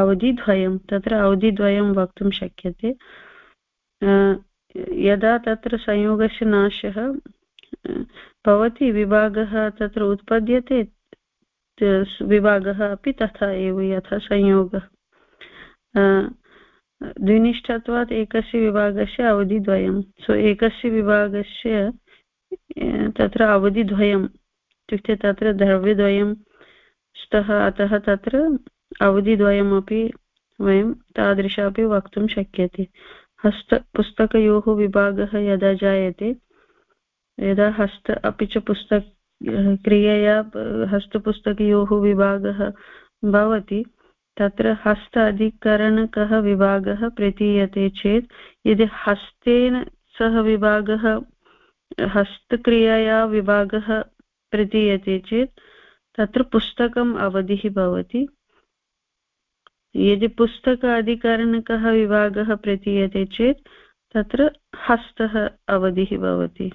अवधिद्वयं, तत्र अवधिद्वयं वक्तुं शक्यते। यदा तत्र संयोगस्य नाशः भवति विभागः तत्र उत्पद्यते विभागः अपि तथा एव यथा संयोगः। द्विनिष्ठत्वात् एकस्य विभागस्य अवधिद्वयं, सो एकस्य विभागस्य तत्र अवधिद्वयम्। इत्युक्ते तत्र द्रव्यद्वयं, स्तः, अतः तत्र अवधिद्वयमपि वयं तादृश अपि वक्तुं शक्यते। हस्त, पुस्तकयोः विभागः यदा जायते, यदा हस्त, अपि च पुस्तक, क्रियया, हस्तपुस्तकयोः विभागः भवति, तत्र हस्त अधिकरणकः विभागः प्रतीयते चेत्, यदि हस्तेन सह विभागः हस्तक्रियया विभागः प्रतीयते चेत् तत्र पुस्तकम् अवधिः भवति। यदि पुस्तक अधिकरणकः विभागः प्रतीयते चेत् तत्र हस्तः अवधिः भवति।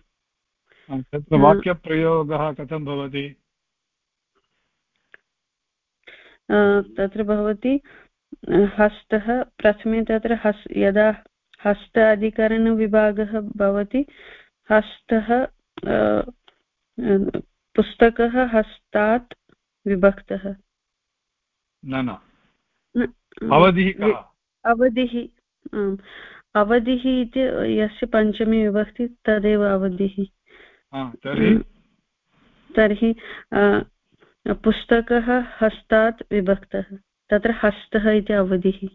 तत्र वाक्यप्रयोगः कथं भवति? तत्र भवति हस्तः प्रथमे तत्र हस् यदा हस्त अधिकरणविभागः भवति हस्तः पुस्तकः हस्तात् विभक्तः। न न। अवधिः अवधिः अवधिः इति यस्य पञ्चमी विभक्ति तदेव अवधिः। तर्हि? पुस्तकः हस्तात् विभक्तः तत्र हस्तः इति अवधिः।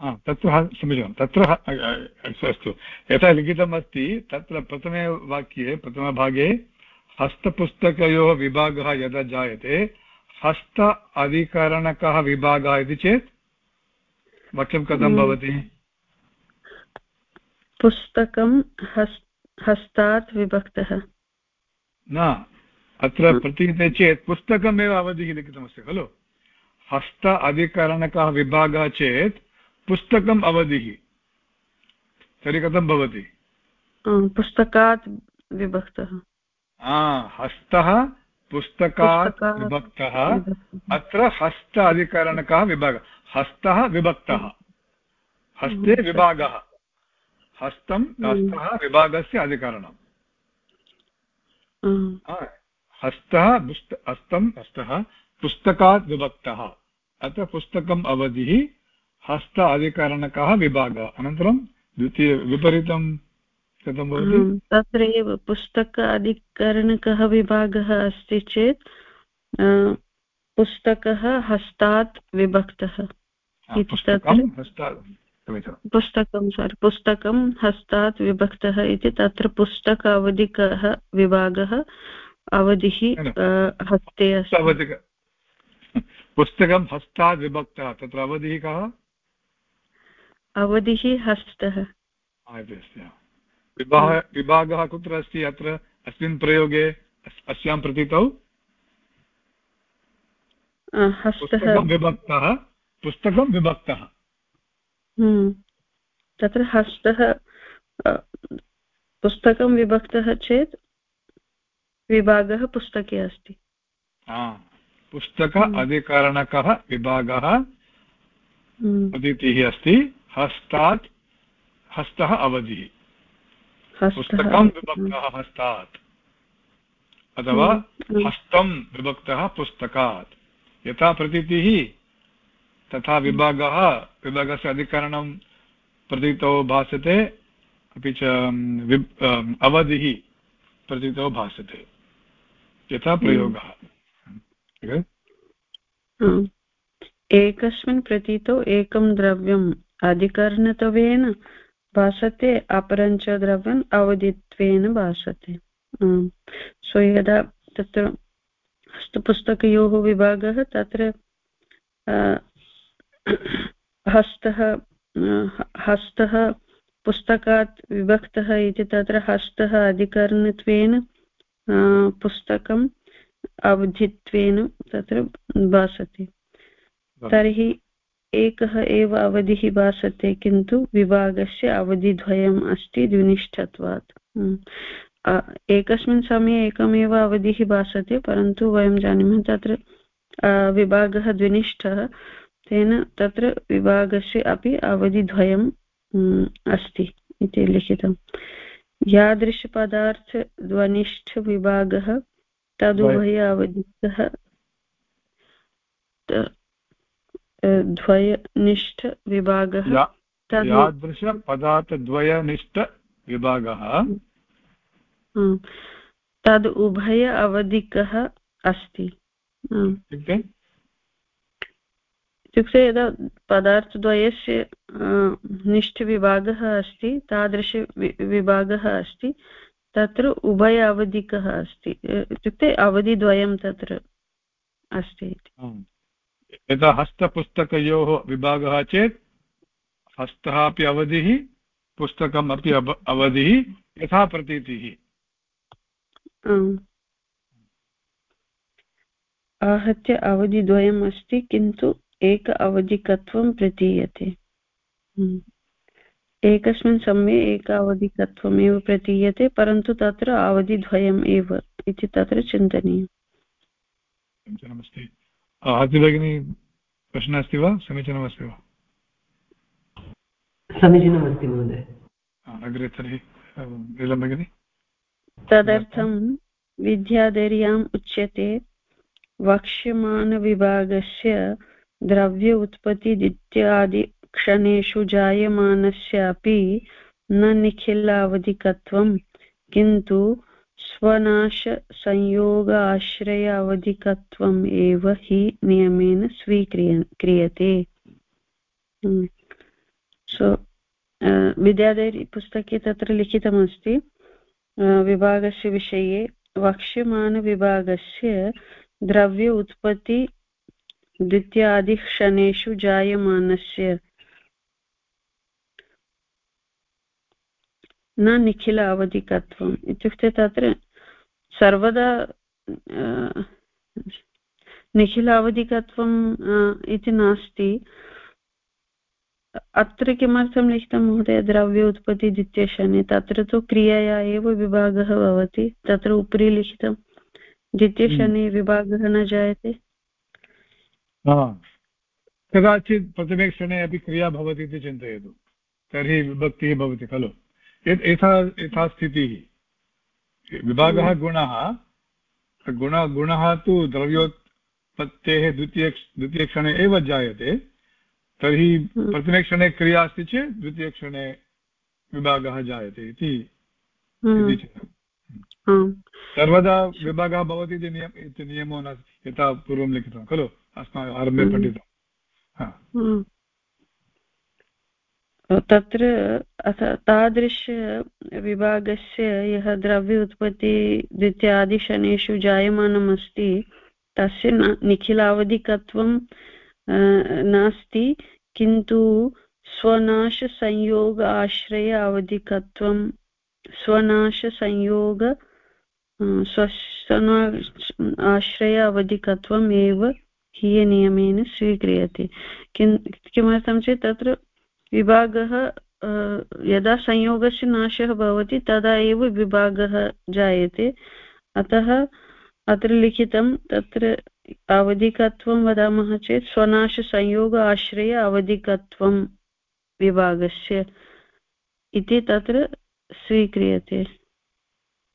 तत्र समीचीनं तत्र अस्तु यथा लिखितम् अस्ति तत्र प्रथमे वाक्ये प्रथमभागे हस्तपुस्तकयोः विभागः यदा जायते हस्त अधिकरणकः विभागः इति चेत् वाक्यं कथं हम्म। भवति? पुस्तकं हस्तात् विभक्तः। न अत्र प्रतीयते चेत् पुस्तकमेव अवधिः लिखितमस्ति खलु? हस्त अधिकरणकः विभागः चेत् पुस्तकम् अवधिः। तर्हि कथं भवति पुस्तकात् विभक्तः। हस्तः पुस्तकात् विभक्तः। अत्र हस्त अधिकरणकः विभागः। हस्तः विभक्तः। हस्ते विभागः। हस्तं हस्तः विभागस्य अधिकरणम्। हस्तः हस्तं हस्तः पुस्तकात् विभक्तः। अत्र पुस्तकम् अवधिः हस्त अधिकरणकः विभागः। अनन्तरं द्वितीय विपरीतं कथं भवति? तत्रैव पुस्तक अधिकरणकः विभागः अस्ति चेत् पुस्तकः हस्तात् विभक्तः पुस्तकं सारि पुस्तकं हस्तात् विभक्तः इति तत्र पुस्तक अवधिकः विभागः अवधिः हस्ते अस्ति। पुस्तकं हस्तात् विभक्तः तत्र अवधिः कः? अवधिः हस्तः। विभाग विभागः कुत्र अस्ति अत्र? अस्मिन् प्रयोगे अस्यां प्रतीतौ? हस्तः। विभक्तः। पुस्तकं विभक्तः। हम्म। तत्र हस्तः पुस्तकं विभक्तः चेत् विभागः पुस्तके अस्ति। पुस्तक हम्म। अधिकरणकः विभागः हम्म। अदितिः अस्ति। हस्तात् हस्तः अवधिः। पुस्तकं विभक्तः हस्तात्। अथवा हस्तं विभक्तः पुस्तकात्। यथा प्रतीतिः तथा विभागः विभागस्य अधिकरणं प्रतीतौ भासते अपि च अवधिः प्रतीतौ भासते। यथा प्रयोगः। एकस्मिन् प्रतीतौ एकं द्रव्यम् अधिकरणत्वेन भासते अपरञ्च द्रव्यम् अवधित्वेन भासते। सो यदा तत्र हस्तपुस्तकयोः विभागः तत्र हस्तः हस्तः पुस्तकात् विभक्तः इति तत्र हस्तः अधिकरणत्वेन पुस्तकम् अवधित्वेन तत्र भासते। तर्हि एकः एव अवधिः भासते किन्तु विभागस्य अवधिद्वयम् अस्ति द्विनिष्ठत्वात्। एकस्मिन् समये एकमेव अवधिः भासते परन्तु वयं जानीमः तत्र विभागः द्विनिष्ठः तेन तत्र विभागस्य अपि अवधिद्वयम् अस्ति इति लिखितम् यादृशपदार्थध्वनिष्ठविभागः तदुभय अवधितः द्वयनिष्ठविभागः यादृशपदार्थद्वयनिष्ठविभागः तद् उभय अवधिकः अस्ति इत्युक्ते यदा पदार्थद्वयस्य निष्ठविभागः अस्ति तादृश विभागः अस्ति तत्र उभय अवधिकः अस्ति इत्युक्ते अवधिद्वयं तत्र अस्ति यदा हस्तपुस्तकयोः विभागः चेत् हस्तः अपि अवधिः पुस्तकम् अपि अवधिः यथा प्रतीतिः। आहत्य अवधिद्वयम् अस्ति किन्तु एक अवधिकत्वं प्रतीयते। हम्म। एकस्मिन् समये एक अवधिकत्वमेव प्रतीयते परन्तु तत्र अवधिद्वयम् एव इति तत्र चिन्तनीयम्। समीचीनमस्ति आदि भगिनी प्रश्नः अस्ति वा समीचीनमस्ति वा समीचीनमस्ति महोदय अग्रे तर्हि नीलं भगिनि तदर्थं विद्याधर्याम् उच्यते वक्ष्यमाणविभागस्य द्रव्य उत्पत्तिदित्यादिक्षणेषु जायमानस्यापि न निखिलावधिकत्वं किन्तु स्वनाशसंयोग आश्रय अवधिकत्वम् एव हि नियमेन स्वीक्रिय, क्रियते। सो विद्याधरी पुस्तके तत्र लिखितमस्ति विभागस्य विषये। वक्ष्यमाणविभागस्य द्रव्य उत्पत्ति द्वितीयादिक्षणेषु जायमानस्य न निखिल अवधिकत्वम् इत्युक्ते तत्र सर्वदा निखिल अवधिकत्वम् इति नास्ति। अत्र किमर्थं लिखितं महोदय? द्रव्य उत्पत्ति द्वितीयशने तत्र तु क्रियया एव विभागः भवति। तत्र उपरि लिखितं द्वितीयशने हम्म। विभागः न जायते। कदाचित् प्रथमे क्षणे अपि क्रिया भवति इति चिन्तयतु। तर्हि विभक्तिः भवति खलु। यत् यथा यथा स्थितिः। विभागः हम्म। गुणः। गुण गुणः तु द्रव्योत्पत्तेः द्वितीय द्वितीयक्षणे एव जायते। तर्हि हम्म। क्रिया अस्ति चेत् द्वितीयक्षणे विभागः जायते इति सर्वदा विभागः भवति इति नियमो न यथा पूर्वं लिखितं खलु? अस्माकम् आरम्भे हम्म। तत्र तादृशविभागस्य यः द्रव्य उत्पत्ति द्वितीयादिशनेषु जायमानम् अस्ति तस्य निखिलावधिकत्वं नास्ति, किन्तु स्वनाशसंयोग आश्रय अवधिकत्वं, स्वनाशसंयोग स्वना, आश्रय अवधिकत्वम् एव हीयनियमेन स्वीक्रियते। किं किमर्थं चेत् तत्र विभागः यदा संयोगस्य नाशः भवति तदा एव विभागः जायते। अतः अत्र लिखितं तत्र अवधिकत्वं वदामः चेत् स्वनाशसंयोग आश्रय अवधिकत्वं विभागस्य इति तत्र स्वीक्रियते।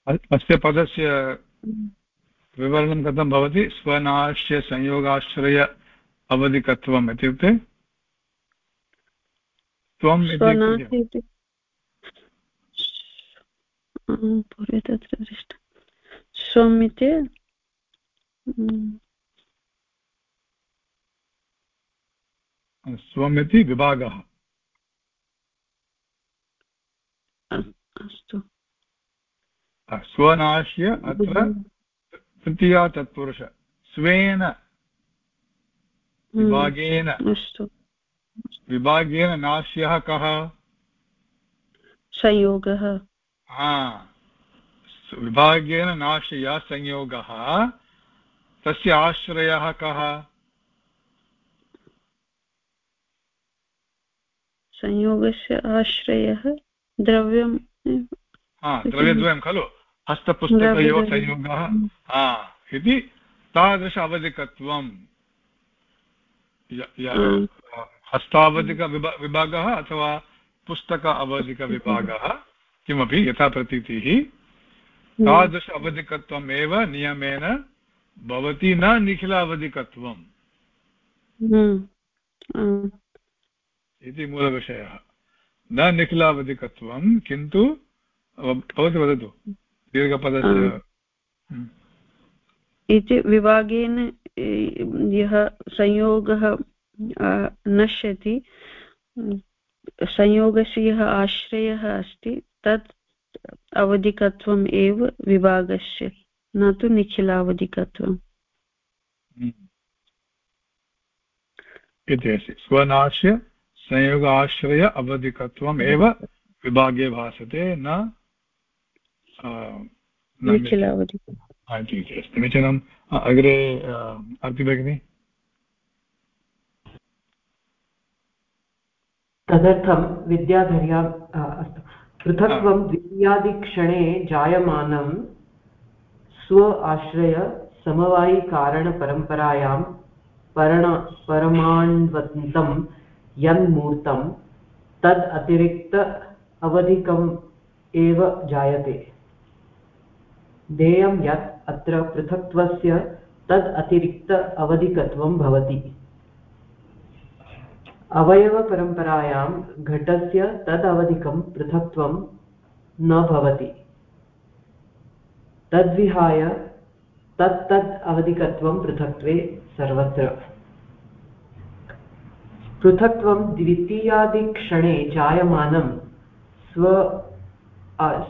अस्य पदस्य विवरणं कथं भवति? स्वनाश्य संयोगाश्रय अवधिकत्वम् इत्युक्ते? त्वम् इति पूर्वे तत्र दृष्टं स्वम् इति स्वम् इति विभागः अस्तु स्वनाश्य अत्र तृतीया तत्पुरुष स्वेन विभागेन विभागेन नाश्यः कः? संयोगः। हा। विभागेन नाशय संयोगः। तस्य आश्रयः कः? संयोगस्य आश्रयः द्रव्यं हा द्रव्यद्वयं खलु। हस्तपुस्तकयोः संयोगः। हा इति तादृश अवधिकत्वं हस्तावधिकविभा विभागः अथवा पुस्तक अवधिकविभागः किमपि यथा प्रतीतिः। तादृश अवधिकत्वम् एव नियमेन भवति न निखिलावधिकत्वम् इति मूलविषयः। न निखिलावधिकत्वं किन्तु भवती वदतु। दीर्घपदस्य। हम्म। इति विभागेन यः संयोगः नश्यति। संयोगस्य यः आश्रयः अस्ति तत् अवधिकत्वम् एव विभागस्य न तु निखिलावधिकत्वम्। हम्म। इति अस्ति। स्वनाश्य संयोग आश्रय अवधिकत्वम् एव विभागे भासते न समीचीनम् अग्रे अर्ति भगिनि? तदर्थं विद्याधर्या अस्तु। पृथक्त्वं द्वितीयादिक्षणे जायमानं स्व आश्रय समवायिकारणपरम्परायां परण परमाण्वन्तं यन्मूर्तं तद् अतिरिक्त अवधिकम् एव जायते। ध्येयं यत् अत्र पृथक्त्वस्य तद् अतिरिक्त अवधिकत्वं भवति। अवयवपरम्परायां घटस्य तदवधिकं पृथक्त्वं न भवति। तद्विहाय तत्तद् अवधिकत्वं पृथक्त्वे सर्वत्र। पृथक्त्वं द्वितीयादिक्षणे जायमानं स्व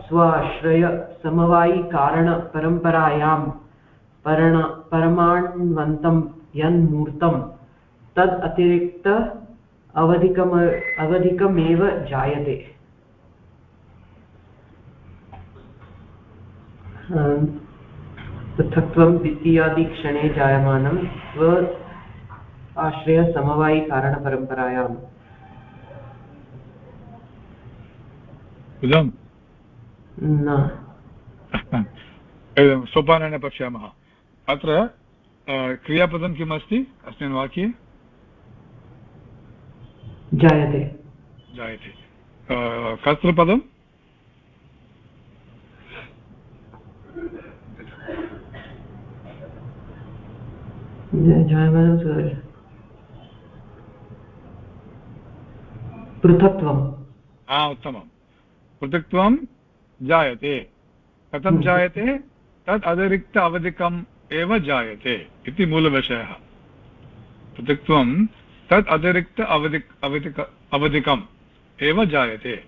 स्वाश्रयसमवायिकारणपरम्परायां परण, परमाण्वन्तं यन्मूर्तं तद् अतिरिक्त अवधिकम अवधिकमेव जायते। पृथक्त्वं द्वितीयादिक्षणे जायमानं स्व आश्रयसमवायिकारणपरम्परायाम्। इदं? न। सोपानेन पश्यामः। अत्र क्रियापदं किम् अस्ति अस्मिन् वाक्ये? जायते। जायते। कर्तृपदं पृथक्त्वं हा उत्तमं पृथक्त्वं जायते। कथं हम्म। जायते? तत् अतिरिक्त अवधिकम् एव जायते इति मूलविषयः। पृथक्त्वं तत् अतिरिक्त अवधि अवधिक अवधिकम् एव जायते।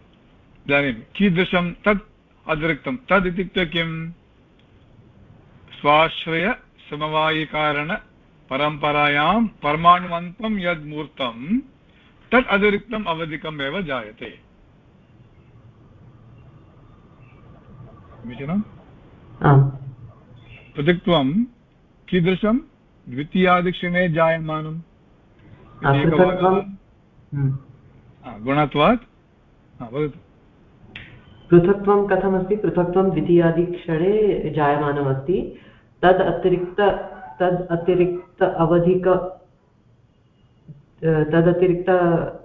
इदानीं कीदृशं तत् अतिरिक्तं? तद् इत्युक्ते किम् स्वाश्रयसमवायिकारणपरम्परायां परमाणुवन्तं यद् मूर्तं तत् अतिरिक्तम् अवधिकम् एव जायते। समीचीनम् पृथक्त्वं कीदृशं द्वितीयादिक्षणे जायमानम्? गुणत्वात् वदतु पृथक्त्वं कथमस्ति पृथक्त्वं द्वितीयादिक्षणे जायमानमस्ति। तद् अतिरिक्त तद् अतिरिक्त अवधिक तदतिरिक्त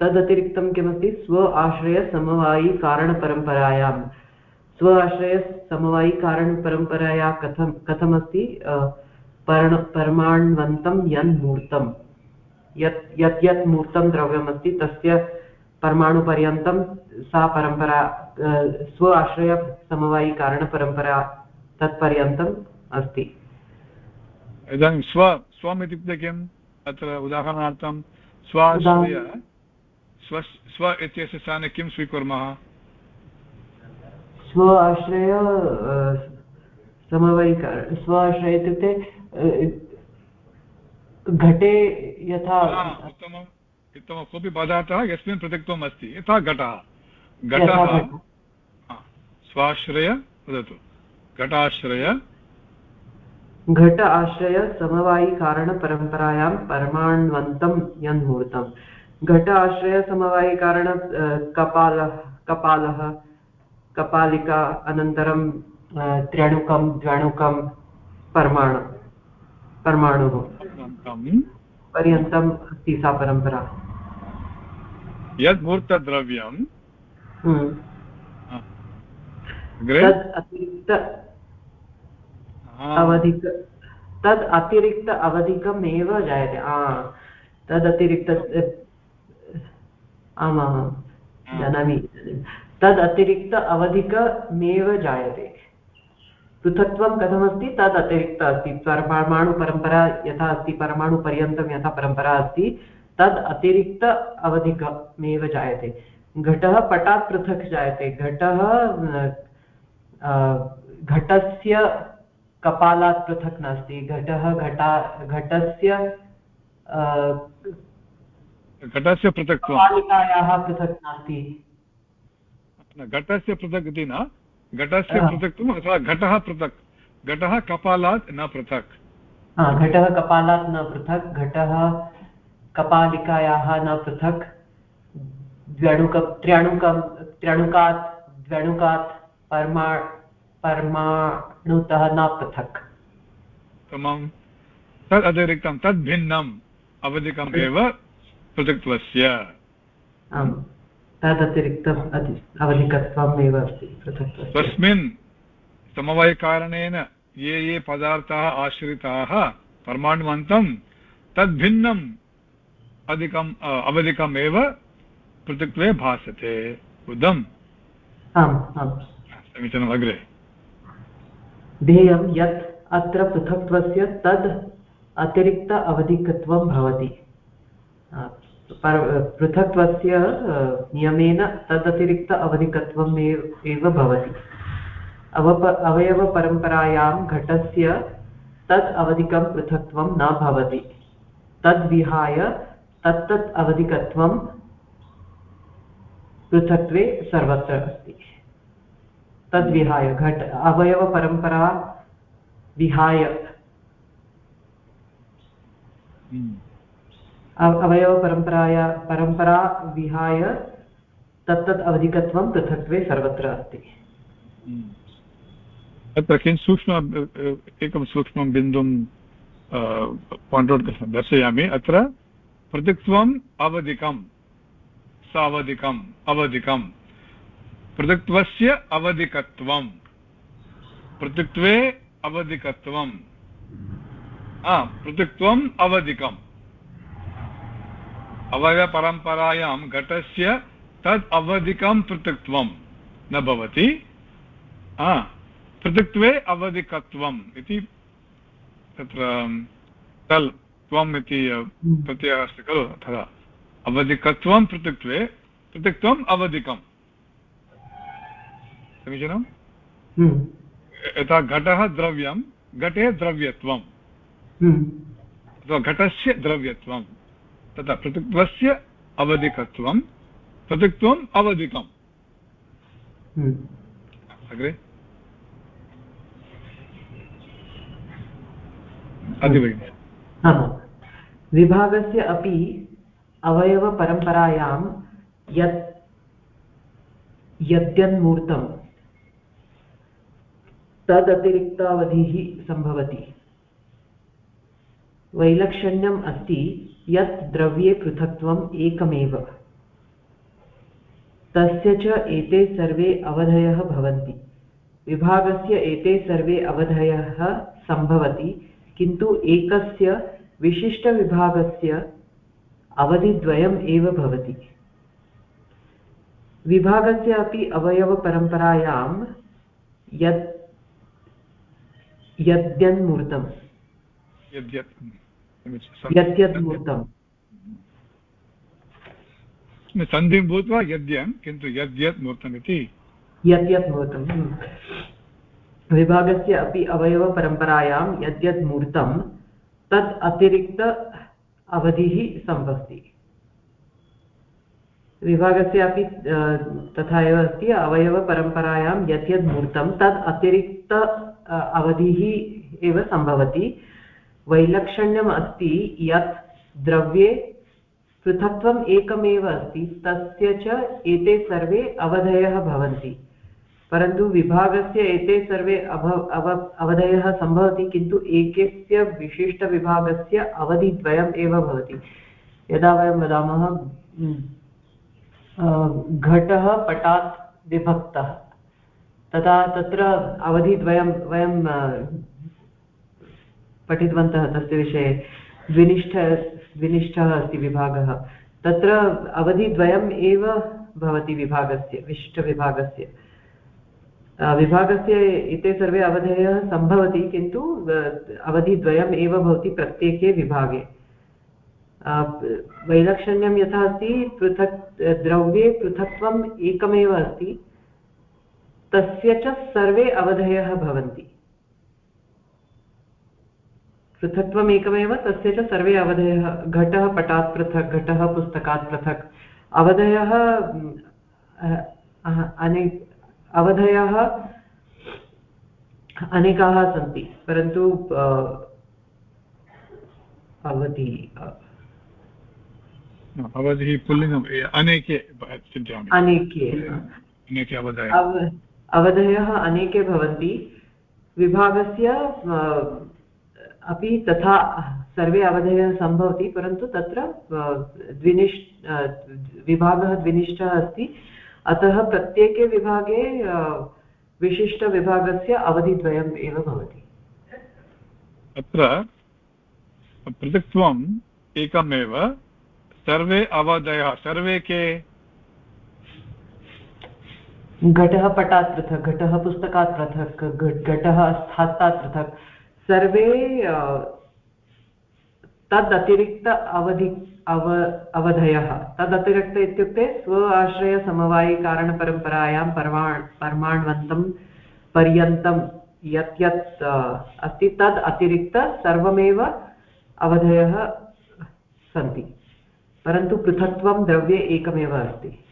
तदतिरिक्तं किमस्ति? स्व आश्रयसमवायिकारणपरम्परायां स्व आश्रयसमवायिकारणपरम्पराया कथं कथमस्ति? पर्ण परमाण्वन्तं यन्मूर्तं यत् यत् यत् मूर्तं द्रव्यमस्ति तस्य परमाणुपर्यन्तं सा परम्परा स्व आश्रयसमवायिकारणपरम्परा तत्पर्यन्तम् अस्ति। इदानीं स्व स्वम् इत्युक्ते किम्? अत्र उदाहरणार्थं स्वाश्रय स्व स्व इत्यस्य स्थाने किं स्वीकुर्मः? स्व आश्रय समवायिकार स्व आश्रय इत्युक्ते घटे यथा उत्तमम् उत्तमं कोऽपि पदार्थः यस्मिन् पृथक्त्वम् अस्ति यथा घटः। घटः स्वाश्रय वदतु। घटाश्रय। घट आश्रय समवायिकारणपरम्परायां परमाण्वन्तं यन्मूर्तं घट आश्रयसमवायिकारण कपालः कपालः कपालिका अनन्तरं त्र्यणुकं द्व्यणुकं परमाणु परमाणुः। पर्यन्तम् अस्ति सा परम्परा। यद् मूर्तद्रव्यं हम्म। तद् अतिरिक्त अवधिक तद् अतिरिक्त अवधिकमेव जायते। तद् अतिरिक्त आमामां। जानामि। तद् अतिरिक्त अवधिकमेव जायते। पृथक्त्वं कथमस्ति? तद् अतिरिक्त अस्ति। परमाणुपरम्परा यथा अस्ति परमाणुपर्यन्तं यथा परम्परा अस्ति तद् अतिरिक्त अवधिकमेव जायते। घटः पटात् पृथक् जायते। घटः घटस्य कपालात् पृथक् नास्ति। घटः घटा घटस्य घटस्य बालिकायाः पृथक् नास्ति। घटस्य पृथक् इति न। घटस्य पृथक्त्वम् अथवा घटः पृथक्। घटः कपालात् न पृथक्। घटः कपालात् न पृथक् घटः कपालिकायाः न पृथक् द्व्यणुक त्र्यणुकं त्र्यणुकात् द्व्यणुकात् परमा परमाणुतः न पृथक्। तद् अतिरिक्तं तद् भिन्नम् अवधिकम् एव पृथक्त्वस्य तदतिरिक्तम् अवधिकत्वम् एव अस्ति तस्मिन् समवायकारणेन ये ये पदार्थाः आश्रिताः परमाणुवन्तं तद्भिन्नम् अधिकम् अवधिकम् एव पृथक्त्वे भासते। बुद्धम् समीचीनम् अग्रे ध्येयं यत् अत्र पृथक्त्वस्य तद् अतिरिक्त अवधिकत्वं भवति। पृथक्त्वस्य नियमेन तदतिरिक्त अवधिकत्वम् एव भवति। अवप, अवयवपरम्परायां घटस्य तद् अवधिकं पृथक्त्वं न भवति। तद्विहाय तत्तत् अवधिकत्वं पृथक्त्वे सर्वत्र अस्ति। तद्विहाय घट, अवयवपरम्परा विहाय। Hmm. अवयवपरम्पराया परम्परा विहाय तत्तत् अवधिकत्वं पृथक्त्वे सर्वत्र अस्ति. अत्र किं सूक्ष्म, एकं सूक्ष्मं बिन्दुं पायिण्ट् औट् दर्शयामि। अत्र पृथक्त्वम् अवधिकं सावधिकम् अवधिकं पृथक्त्वस्य अवधिकत्वं पृथक्त्वे अवधिकत्वं पृथक्त्वम् अवधिकम्। अवयपरम्परायां घटस्य तद् अवधिकं पृथक्त्वं। न भवति। पृथक्त्वे अवधिकत्वम् इति तत्र तल् त्वम् इति प्रत्ययः अस्ति खलु तथा अवधिकत्वं पृथक्त्वे पृथक्त्वम् अवधिकम्। समीचीनम्? हम्म। यथा घटः द्रव्यं घटे द्रव्यत्वम्। हम्म। अथवा घटस्य द्रव्यत्वं तथा पृथक्त्वस्य अवधिकत्वं पृथक्त्वम् अवधिकम्। हम्म। अग्रे। विभागस्य अपि अवयवपरम्परायां यत् यद्यन्मूर्तं तदतिरिक्तावधिः सम्भवति। वैलक्षण्यम् अस्ति यत् द्रव्ये पृथक्त्वम् एकमेव। तस्य च एते सर्वे अवधयः भवन्ति। विभागस्य एते सर्वे अवधयः सम्भवति, किन्तु एकस्य विशिष्टविभागस्य अवधिद्वयम् एव भवति। विभागस्य अपि अवयवपरम्परायां यत् यद्यन्मूर्तं यद्यद्मूर्तं सन्धिं भूत्वा यद्यन् किन्तु यद्यत् मूर्तम् इति यद्यत् मूर्तं विभागस्य अपि अवयवपरम्परायां यद्यत् मूर्तं तत् अतिरिक्त अवधिः सम्भवति। विभागस्य अपि तथा एव अस्ति अवयवपरम्परायां यत् यद् मूर्तं तद् अतिरिक्त अवधिः एव सम्भवति। वैलक्षण्यम् अस्ति यत् द्रव्ये पृथक्त्वम् एकमेव अस्ति तस्य च एते सर्वे अवधयः भवन्ति। परन्तु विभागस्य एते सर्वे अभ अव अवधयः सम्भवति किन्तु एकस्य विशिष्टविभागस्य अवधिद्वयम् एव भवति। यदा वयं वदामः घटः पटात् विभक्तः तदा तत्र अवधिद्वयं वयं पठितवन्तः तस्य विषये. द्विनिष्ठ द्विनिष्ठः अस्ति विभागः. तत्र अवधिद्वयम् एव भवति विभागस्य, विशिष्टविभागस्य. विभागस्य एते सर्वे अवधयः सम्भवति, किन्तु अवधिद्वयम् एव भवति प्रत्येके विभागे. वैलक्षण्यं यथा अस्ति, पृथक्, द्रव्ये पृथक्त्वम् एकमेव अस्ति. तस्य च सर्वे अवधयः भवन्ति. पृथक्त्वम् एकमेव तस्य च सर्वे अवधयः घटः पटात् पृथक् घटः पुस्तकात् पृथक्। अवधयः अने अवधयः अनेकाः सन्ति परन्तु अवधि अवधिः पुल्लिङ्गम् अनेके अनेके अनेके अवधयः। अवधयः अनेके भवन्ति। विभागस्य अपि तथा सर्वे अवधयः सम्भवति परन्तु तत्र द्विनिष् विभागः द्विनिष्ठः अस्ति। अतः प्रत्येके विभागे विशिष्टविभागस्य अवधिद्वयम् एव भवति। अत्र पृथक्त्वम् एकमेव। सर्वे अवधयः सर्वे के? घटः पटात् पृथक् घटः पुस्तकात् पृथक् घटः हस्तात् पृथक्। सर्वे तद् अतिरिक्त अवधि, अव, अवधयः। तदतिरिक्त इत्युक्ते स्व आश्रयसमवायिकारणपरम्परायां परमाण्, परमाण्वन्तं पर्यन्तं यत् यत् अस्ति, तद् अतिरिक्त सर्वमेव अवधयः सन्ति। परन्तु पृथक्त्वं द्रव्ये एकमेव अस्ति।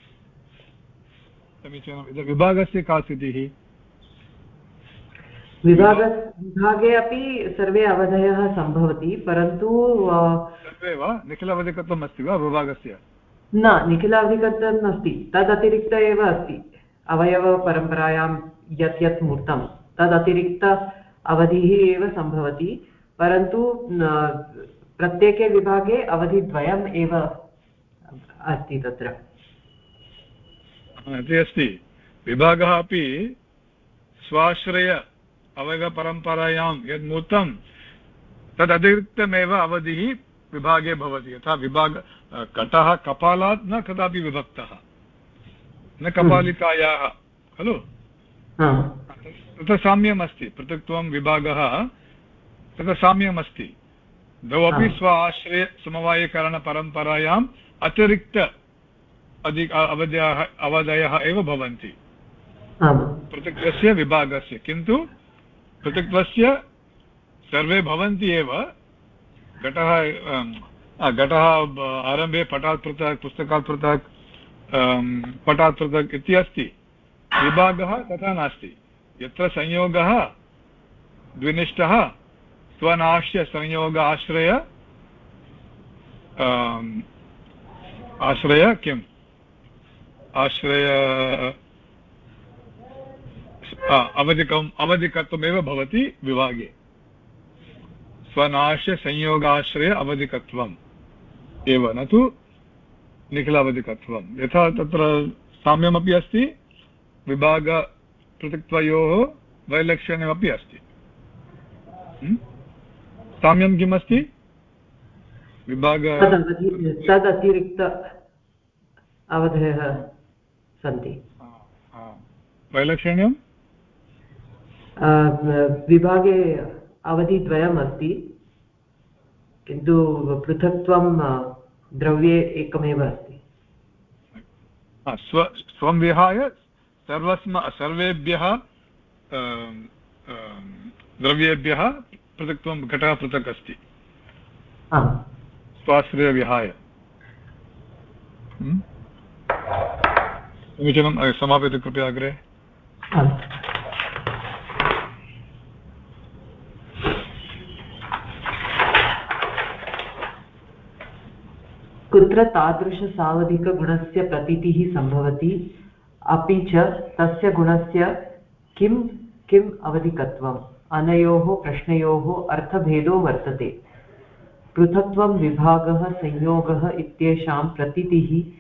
समीचीनं विभागस्य का स्थितिः? विभाग विभागे अपि सर्वे अवधयः सम्भवति परन्तु सर्वे वा? निखिलावधिकत्वम् अस्ति वा विभागस्य? न निखिलावधिकत्वं नास्ति। तदतिरिक्त एव अस्ति। अवयवपरम्परायां यत् यत् मूर्तं। तदतिरिक्त अवधिः एव सम्भवति परन्तु प्रत्येके विभागे अवधिद्वयम् एव अस्ति तत्र। अस्ति। विभागः अपि स्वाश्रय अवयवपरम्परायां यद् मूर्तं तदतिरिक्तमेव अवधिः विभागे भवति। यथा विभाग कटः कपालात् न कदापि विभक्तः। न कपालिकायाः खलु? तत्र साम्यम् अस्ति पृथक्त्वं विभागः तत्र साम्यम् अस्ति द्वौ अपि स्व आश्रय समवायकरणपरम्परायाम् अतिरिक्त अधिक अवधयः अवधयः एव भवन्ति। आम् पृथक्त्वस्य विभागस्य किन्तु पृथक्त्वस्य सर्वे भवन्ति एव। घटः घटः आरम्भे पटात् पृथक्, पुस्तकात् पृथक् पटात् पृथक् इति अस्ति। विभागः तथा नास्ति। यत्र संयोगः, द्विनिष्ठः, स्वनाश्य संयोग आश्रय आश्रय किम्? आश्रय अवधिकम् अवधिकत्वमेव भवति विभागे। स्वनाश्य संयोगाश्रय अवधिकत्वम्। एव न तु निखिलावधिकत्वं यथा तत्र साम्यमपि अस्ति विभागपृथक्त्वयोः वैलक्षण्यमपि अस्ति। साम्यं किम् अस्ति विभाग तदतिरिक्त अवधयः सन्ति। वैलक्षण्यं विभागे अवधिद्वयम् अस्ति किन्तु पृथक्त्वं द्रव्ये एकमेव अस्ति। स्व स्वं विहाय सर्वस्म सर्वेभ्यः द्रव्येभ्यः पृथक्त्वं घटः पृथक् अस्ति। स्वाश्रयविहाय समीचीनं समापयतु कृपया अग्रे। कुत्र तादृशसावधिकगुणस्य प्रतीतिः सम्भवति, अपि च तस्य गुणस्य किं, किम् अवधिकत्वम्? अनयोः, प्रश्नयोः अर्थभेदो वर्तते। पृथक्त्वं विभागः, संयोगः इत्येषां प्रतीतिः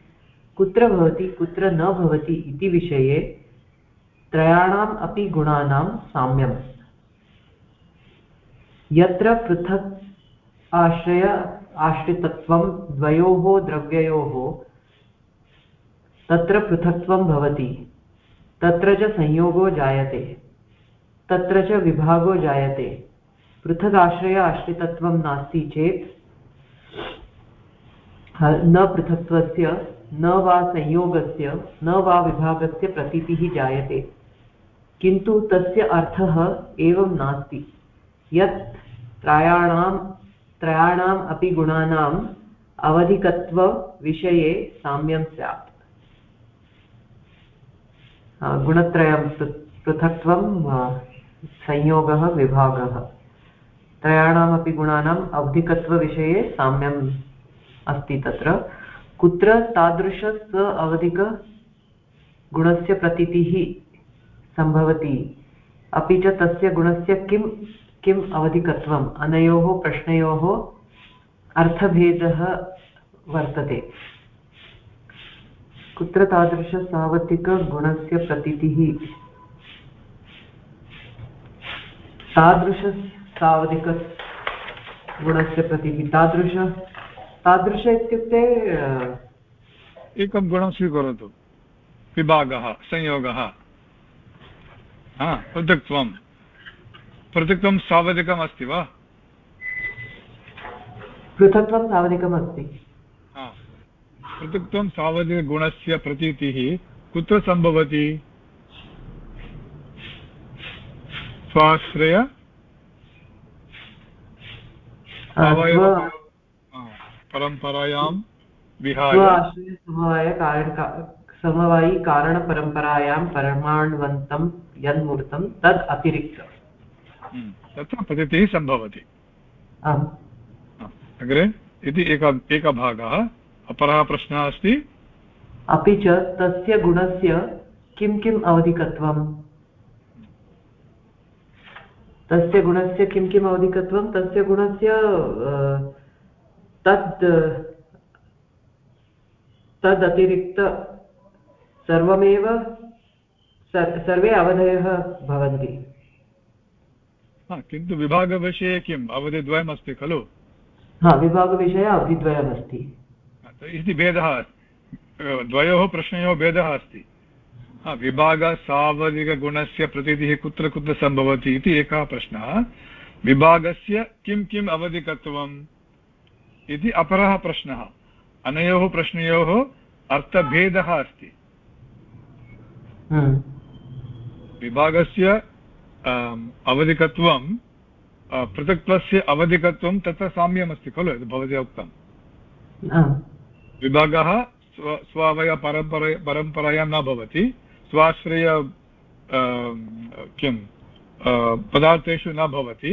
कुत्र भवति, कुत्र न भवति इति विषये त्रयाणाम् अपि गुणानां साम्यम्। यत्र पृथक् आश्रय आश्रितत्वं द्वयोः द्रव्ययोः तत्र पृथक्त्वं भवति, तत्र च संयोगो जायते, तत्र च विभागो जायते। पृथगाश्रय आश्रितत्वं नास्ति चेत् न पृथक्त्वस्य, न वा संयोगस्य, न वा विभागस्य प्रतीतिः जायते। किन्तु तस्य अर्थः एवं नास्ति। यत् त्रायाणां त्रयाणाम् अपि गुणानाम् अवधिकत्वविषये साम्यं स्यात्। गुणत्रयं पृथक्त्वं संयोगः, विभागः। त्रयाणामपि गुणानाम् अवधिकत्वविषये साम्यम् अस्ति तत्र। कुत्र तादृश स अवधिकगुणस्य प्रतीतिः सम्भवति, अपि च तस्य गुणस्य किं किम् अवधिकत्वम्? अनयोः प्रश्नयोः अर्थभेदः वर्तते। कुत्र तादृशसावधिकगुणस्य प्रतीतिः? तादृशसावधिकगुणस्य प्रतीतिः। तादृश तादृश इत्युक्ते एकं गुणं स्वीकरोतु विभागः, संयोगः। पृथक्त्वं पृथक्त्वं सावधिकम् अस्ति वा? पृथक्त्वं सावधिकम् अस्ति। पृथक्त्वं सावधिकगुणस्य प्रतीतिः कुत्र सम्भवति? स्वाश्रय? परम्परायां विहाय। समवायिकारणपरम्परायां परमाण्वन्तं यन्मूर्तं तद् अतिरिक्त हम्म, तत्र प्रतीतिः सम्भवति। अग्रे इति एक एकः भागः। अपरः प्रश्नः अस्ति। अपि च तस्य गुणस्य किं किम् अवधिकत्वम्? तस्य गुणस्य किं किम् अवधिकत्वं तस्य गुणस्य तद् तदतिरिक्त सर्वमेव सर्वे अवधयः भवन्ति। किन्तु विभागविषये किम्? अवधिद्वयमस्ति खलु? हा विभागविषये अवधिद्वयमस्ति। इति भेदः द्वयोः प्रश्नयोः भेदः अस्ति। विभागसावधिकगुणस्य प्रतीतिः कुत्र कुत्र सम्भवति इति एकः प्रश्नः। विभागस्य किं किम् अवधिकत्वम् इति अपरः प्रश्नः। अनयोः प्रश्नयोः अर्थभेदः अस्ति। हम्म। विभागस्य अवधिकत्वं पृथक्त्वस्य अवधिकत्वं तत्र साम्यमस्ति खलु भवत्या उक्तं। विभागः स्व स्वावयपरम्पर परम्परायां न भवति। स्वाश्रय किं पदार्थेषु न भवति।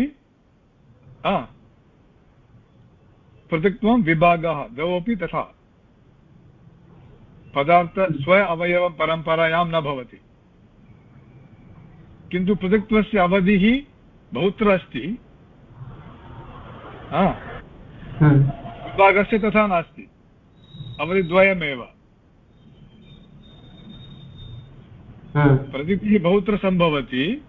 पृथक्त्वं विभागः द्वौ अपि तथा। पदार्थ स्व अवयवपरम्परायां न भवति। किन्तु पृथक्त्वस्य अवधिः बहुत्र अस्ति। विभागस्य तथा नास्ति। अवधिद्वयमेव। प्रतीतिः बहुत्र सम्भवति।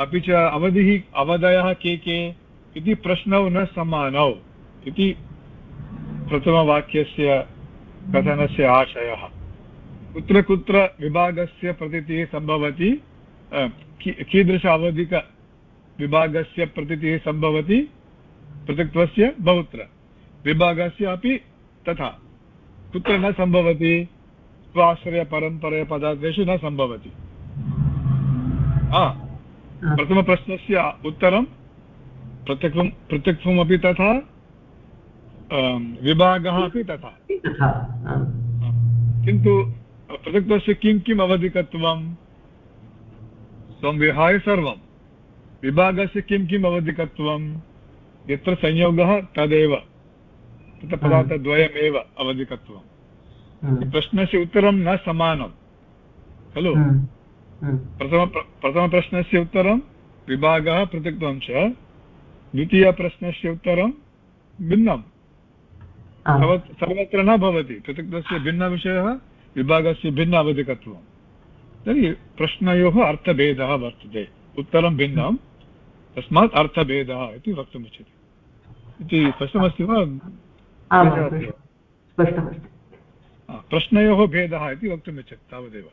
अपि च अवधिः अवधयः के के इति प्रश्नौ न समानौ इति प्रथमवाक्यस्य कथनस्य आशयः। कुत्र कुत्र विभागस्य प्रतीतिः सम्भवति? कीदृश अवधिकविभागस्य प्रतीतिः सम्भवति? पृथक्त्वस्य बहुत्र। विभागस्य अपि तथा। कुत्र न सम्भवति? स्वाश्रयपरम्परपदार्थेषु न सम्भवति। प्रथमप्रश्नस्य उत्तरं। पृथक्त्वं पृथक्त्वमपि तथा। विभागः अपि तथा। किन्तु पृथक्त्वस्य किं किम् अवधिकत्वं त्वं विहाय सर्वं विभागस्य किं किम् अवधिकत्वं यत्र संयोगः तदेव। तत्र पदार्थद्वयमेव अवधिकत्वं प्रश्नस्य उत्तरं न समानं खलु? प्रथम प्रथमप्रश्नस्य उत्तरं विभागः पृथक्त्वं च। द्वितीयप्रश्नस्य उत्तरं भिन्नं सर्वत्र न भवति। पृथक्तस्य भिन्नविषयः विभागस्य भिन्न अवधिकत्वं तर्हि प्रश्नयोः अर्थभेदः वर्तते। उत्तरं भिन्नं तस्मात् अर्थभेदः इति वक्तुमिच्छति इति स्पष्टमस्ति वा? प्रश्नयोः भेदः इति वक्तुमिच्छति तावदेव।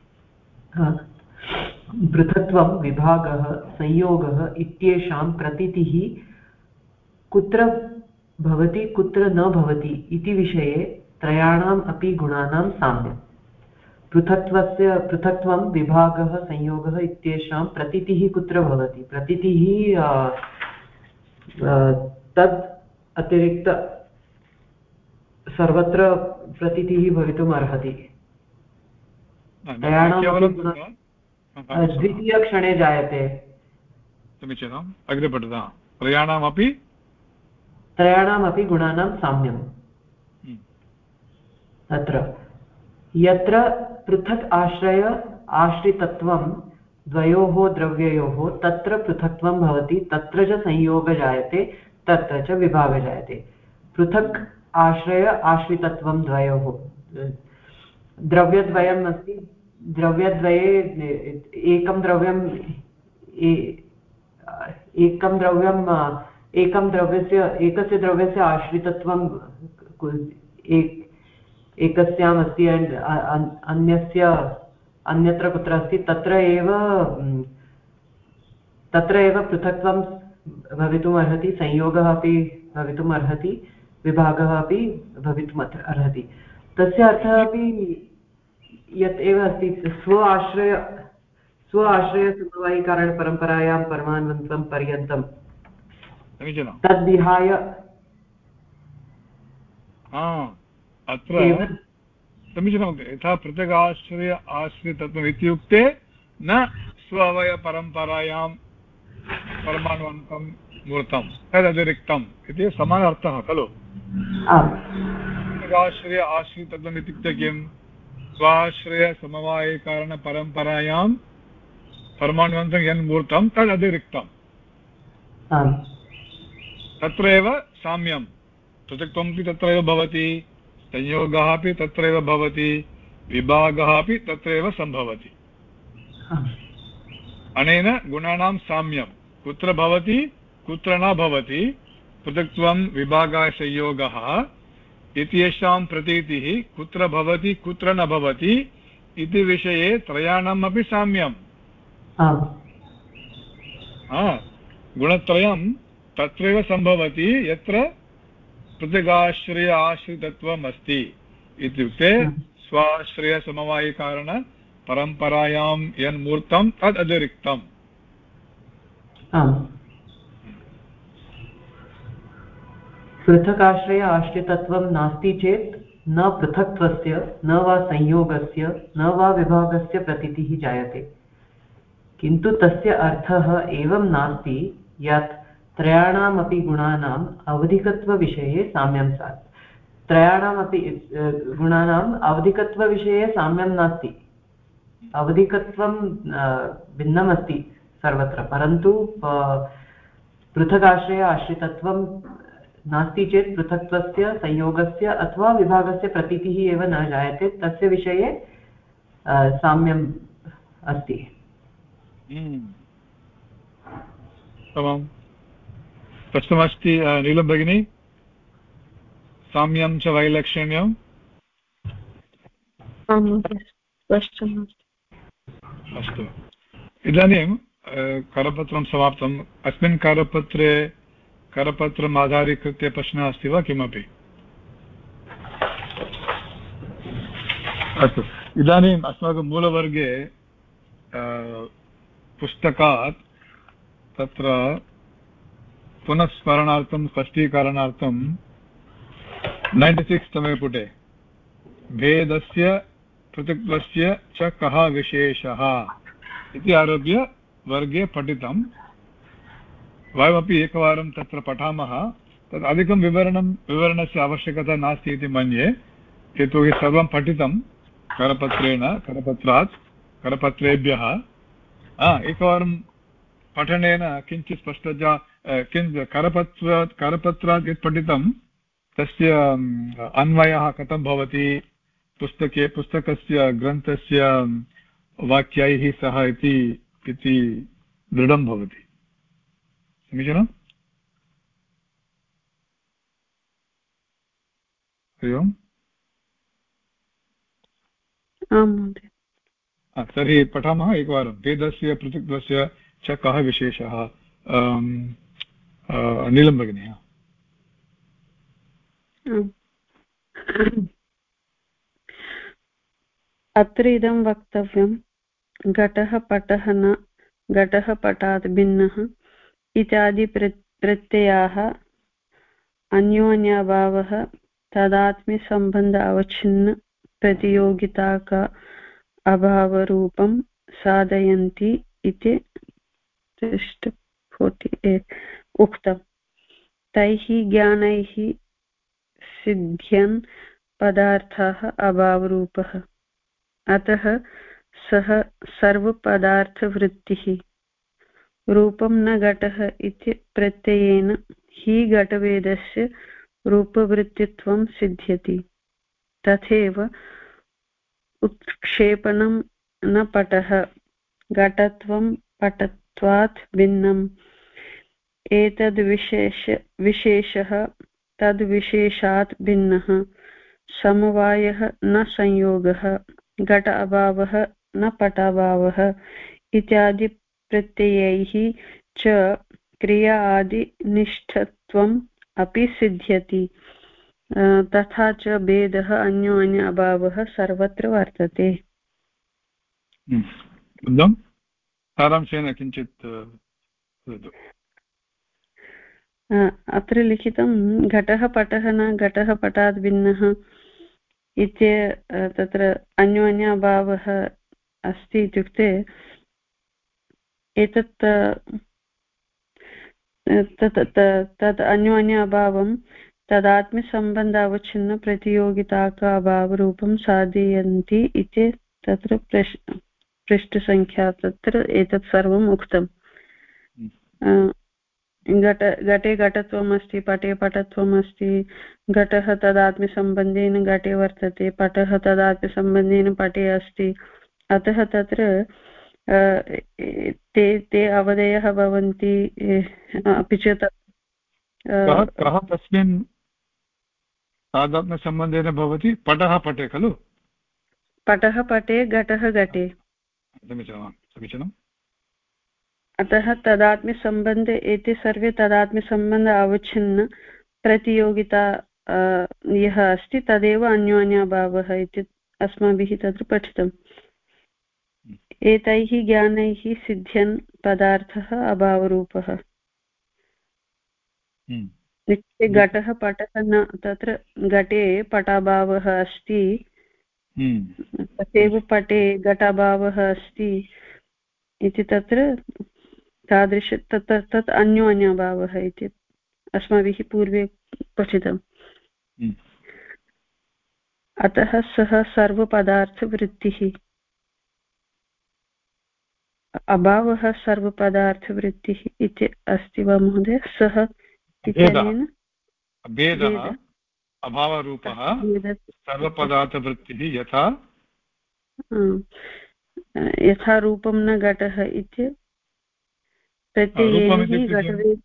पृथक्त्वं विभागः संयोगः इत्येषां प्रतीतिः कुत्र भवति कुत्र न भवति इति विषये त्रयाणाम् अपि गुणानां साम्यम् पृथक्त्वस्य पृथक्त्वं विभागः संयोगः इत्येषां प्रतीतिः कुत्र भवति? प्रतीतिः तद् अतिरिक्त सर्वत्र प्रतीतिः भवितुम् अर्हति। द्वितीयक्षणे जायते। समीचीनम् अग्रे पठता। त्रयाणामपि त्रयाणामपि गुणानां साम्यम्। हम्म। तत्र। यत्र पृथक् आश्रय, आश्रितत्वं, द्वयोः द्रव्ययोः, तत्र पृथक्त्वं भवति, तत्र च संयोगः जायते, तत्र च विभागः जायते। पृथक् आश्रय, आश्रितत्वं, द्वयोः। द्रव्यद्वयम् अस्ति। द्रव्यद्वये एकं द्रव्यम् एकं द्रव्यं, एकं द्रव्यस्य, एकस्य द्रव्यस्य आश्रितत्वं एकस्याम् अस्ति अण्ड् अन्यस्य अन्यत्र कुत्र अस्ति तत्र एव तत्र एव पृथक्त्वं भवितुम् अर्हति संयोगः अपि भवितुम् अर्हति विभागः अपि भवितुम् अर्हति। तस्य अर्थः अपि यत् एव अस्ति स्व आश्रय स्व आश्रयसमवायिकारणपरम्परायां परमानन्तं पर्यन्तं। तद्विहाय अत्र समीचीनं यथा पृथक् आश्रय आश्रितत्वम् इत्युक्ते न स्वावयपरम्परायां परमाणुवन्तं मूर्तं तदतिरिक्तम् इति समानार्थः खलु? पृथगाश्रय आश्रितत्वम् इत्युक्ते किं स्वाश्रयसमवायिकारणपरम्परायां परमाणुवन्तं यन्मूर्तं तदतिरिक्तम्। तत्रैव साम्यं। पृथक्त्वमपि तत्रैव भवति। संयोगः अपि तत्रैव भवति विभागः अपि तत्रैव सम्भवति। अनेन गुणानां साम्यं। कुत्र भवति कुत्र न भवति पृथक्त्वं विभागसंयोगः इत्येषां प्रतीतिः कुत्र भवति कुत्र न भवति इति विषये त्रयाणाम् अपि साम्यम्। गुणत्रयं तत्रैव सम्भवति यत्र पृथगाश्रय आश्रितत्वम् अस्ति इत्युक्ते स्वाश्रयसमवायिकारण परम्परायां यन्मूर्तं तद् अतिरिक्तम् पृथकाश्रय आश्रितत्वं नास्ति चेत् न पृथक्त्वस्य न वा संयोगस्य न वा विभागस्य प्रतीतिः जायते। किन्तु तस्य अर्थः एवं नास्ति यत् त्रयाणामपि गुणानाम् अवधिकत्वविषये साम्यं स्यात् त्रयाणामपि गुणानाम् अवधिकत्वविषये साम्यं नास्ति। अवधिकत्वं भिन्नमस्ति सर्वत्र, परन्तु पृथगाश्रय आश्रितत्वं नास्ति चेत् पृथक्त्वस्य संयोगस्य अथवा विभागस्य प्रतीतिः एव न जायते, तस्य विषये साम्यम् अस्ति। उत्तमं प्रश्नमस्ति नीलं भगिनी। साम्यं च वैलक्षण्यम्। अस्तु। इदानीं करपत्रं समाप्तम्। अस्मिन् करपत्रे करपत्रम् आधारीकृत्य प्रश्नः अस्ति वा किमपि? अस्तु। इदानीम् अस्माकं मूलवर्गे पुस्तकात् तत्र पुनः स्मरणार्थं स्पष्टीकरणार्थं नैन्टि सिक्स् तमे पुटे भेदस्य पृथक्त्वस्य च कः विशेषः इति आरभ्य वर्गे पठितं। वयमपि एकवारं तत्र पठामः। तद् अधिकं विवरणं, विवरणस्य आवश्यकता नास्ति इति मन्ये। यतोहि सर्वं पठितं। करपत्रेण, करपत्रात्, करपत्रेभ्यः। एकवारं पठनेन किञ्चित् स्पष्टता किञ्च करपत्रात् करपत्रात् यत् पठितं तस्य अन्वयः कथं भवति पुस्तके पुस्तकस्य ग्रन्थस्य वाक्यैः सह इति दृढं भवति। समीचीनम् हरि ओम्। तर्हि पठामः एकवारं वेदस्य पृथक्त्वस्य च कः विशेषः? नीलं भगिनी अत्र इदं वक्तव्यं घटः पटः न घटः पटात् भिन्नः इत्यादि प्रत्ययाः अन्योन्याभावः तदात्म्यसम्बन्ध अवच्छिन्न प्रतियोगिताक अभावरूपं साधयन्ति इति उक्तम् तैः ज्ञानैः सिद्ध्यन् पदार्थः अभावरूपः। अतः सः सर्वपदार्थवृत्तिः, रूपं न घटः इति प्रत्ययेन हि घटभेदस्य रूपवृत्तित्वं सिद्ध्यति। तथैव उत्क्षेपणं न पटः, घटत्वं पटत्वात् भिन्नम्। एतद्विशेष विशेषः तद्विशेषात् भिन्नः। समवायः न संयोगः, घट अभावः न पटाभावः इत्यादि प्रत्ययैः च क्रिया आदिनिष्ठत्वम् अपि सिद्ध्यति। तथा च भेदः, अन्योन्य अभावः सर्वत्र वर्तते। सारांशेन किञ्चित् अत्र लिखितं घटः पटः न घटः पटात् भिन्नः इत्य तत्र अन्योन्य अभावः अस्ति इत्युक्ते एतत् तत् अन्योन्य अभावं तदात्म्यसम्बन्ध अवच्छिन्न प्रतियोगिताका अभावरूपं साधयन्ति इति तत्र पृष् पृष्ठसङ्ख्या तत्र एतत् सर्वम् उक्तम्। घट घटे घटत्वम् अस्ति पटे पटत्वम् अस्ति घटः तदात्म्यसम्बन्धेन घटे वर्तते पटः तदात्म्यसम्बन्धेन पटे अस्ति। अतः तत्र ते ते अवधयः भवन्ति अपि च कः तस्मिन् तादात्म्यसम्बन्धेन भवति? पटः पटे खलु? पटः पटे घटः घटे। समीचीनम्। अतः तदात्म्यसम्बन्ध एते सर्वे तदात्म्यसम्बन्ध अवच्छिन्न प्रतियोगिता यः अस्ति तदेव अन्योन्याभावः इति अस्माभिः तत्र पठितम् एतैः ज्ञानैः सिद्ध्यन् पदार्थः अभावरूपः हम्म। इत्युक्ते घटः पटः न तत्र घटे पटाभावः अस्ति हम्म। तथैव पटे घटाभावः अस्ति इति तत्र तादृश तत् तत् अन्यो अन्यभावः इति अस्माभिः पूर्वे पठितम्। हम्म। अतः सः सर्वपदार्थवृत्तिः। अभावः सर्वपदार्थवृत्तिः इति अस्ति वा महोदय? सः भेदः। अभावरूपः। सर्वपदार्थवृत्तिः यथा। यथा रूपं न घटः इति प्रत्ययेन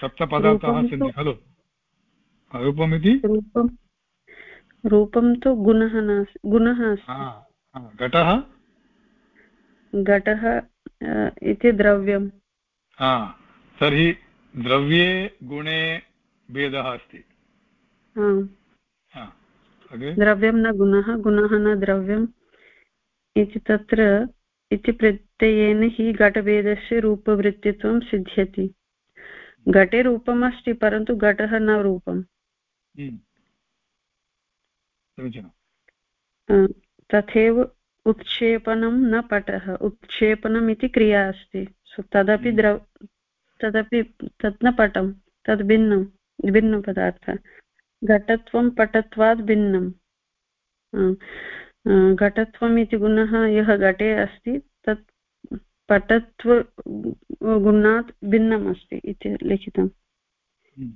सप्तपदार्थाः सन्ति खलु? रूपमिति रूपं तु गुणः नास्ति गुणः अस्ति। घटः? घटः इति द्रव्यं। तर्हि द्रव्ये गुणे भेदः अस्ति। द्रव्यं न गुणः गुणः न द्रव्यम्। इति तत्र इति प्रत्ययेन हि घटभेदस्य रूपवृत्तित्वं सिद्ध्यति। घटे रूपम् अस्ति परन्तु घटः न रूपम्। हम्म। तथैव उत्क्षेपणं न पटः। उत्क्षेपणम् इति क्रिया अस्ति। तदपि हम्म। द्रव तदपि तत् न पटं तद् भिन्नं भिन्नपदार्थः। घटत्वं पटत्वात् भिन्नं घटत्वम् इति गुणः यः घटे अस्ति तत् पटत्व गुणात् भिन्नम् अस्ति इति लिखितम्। हम्म।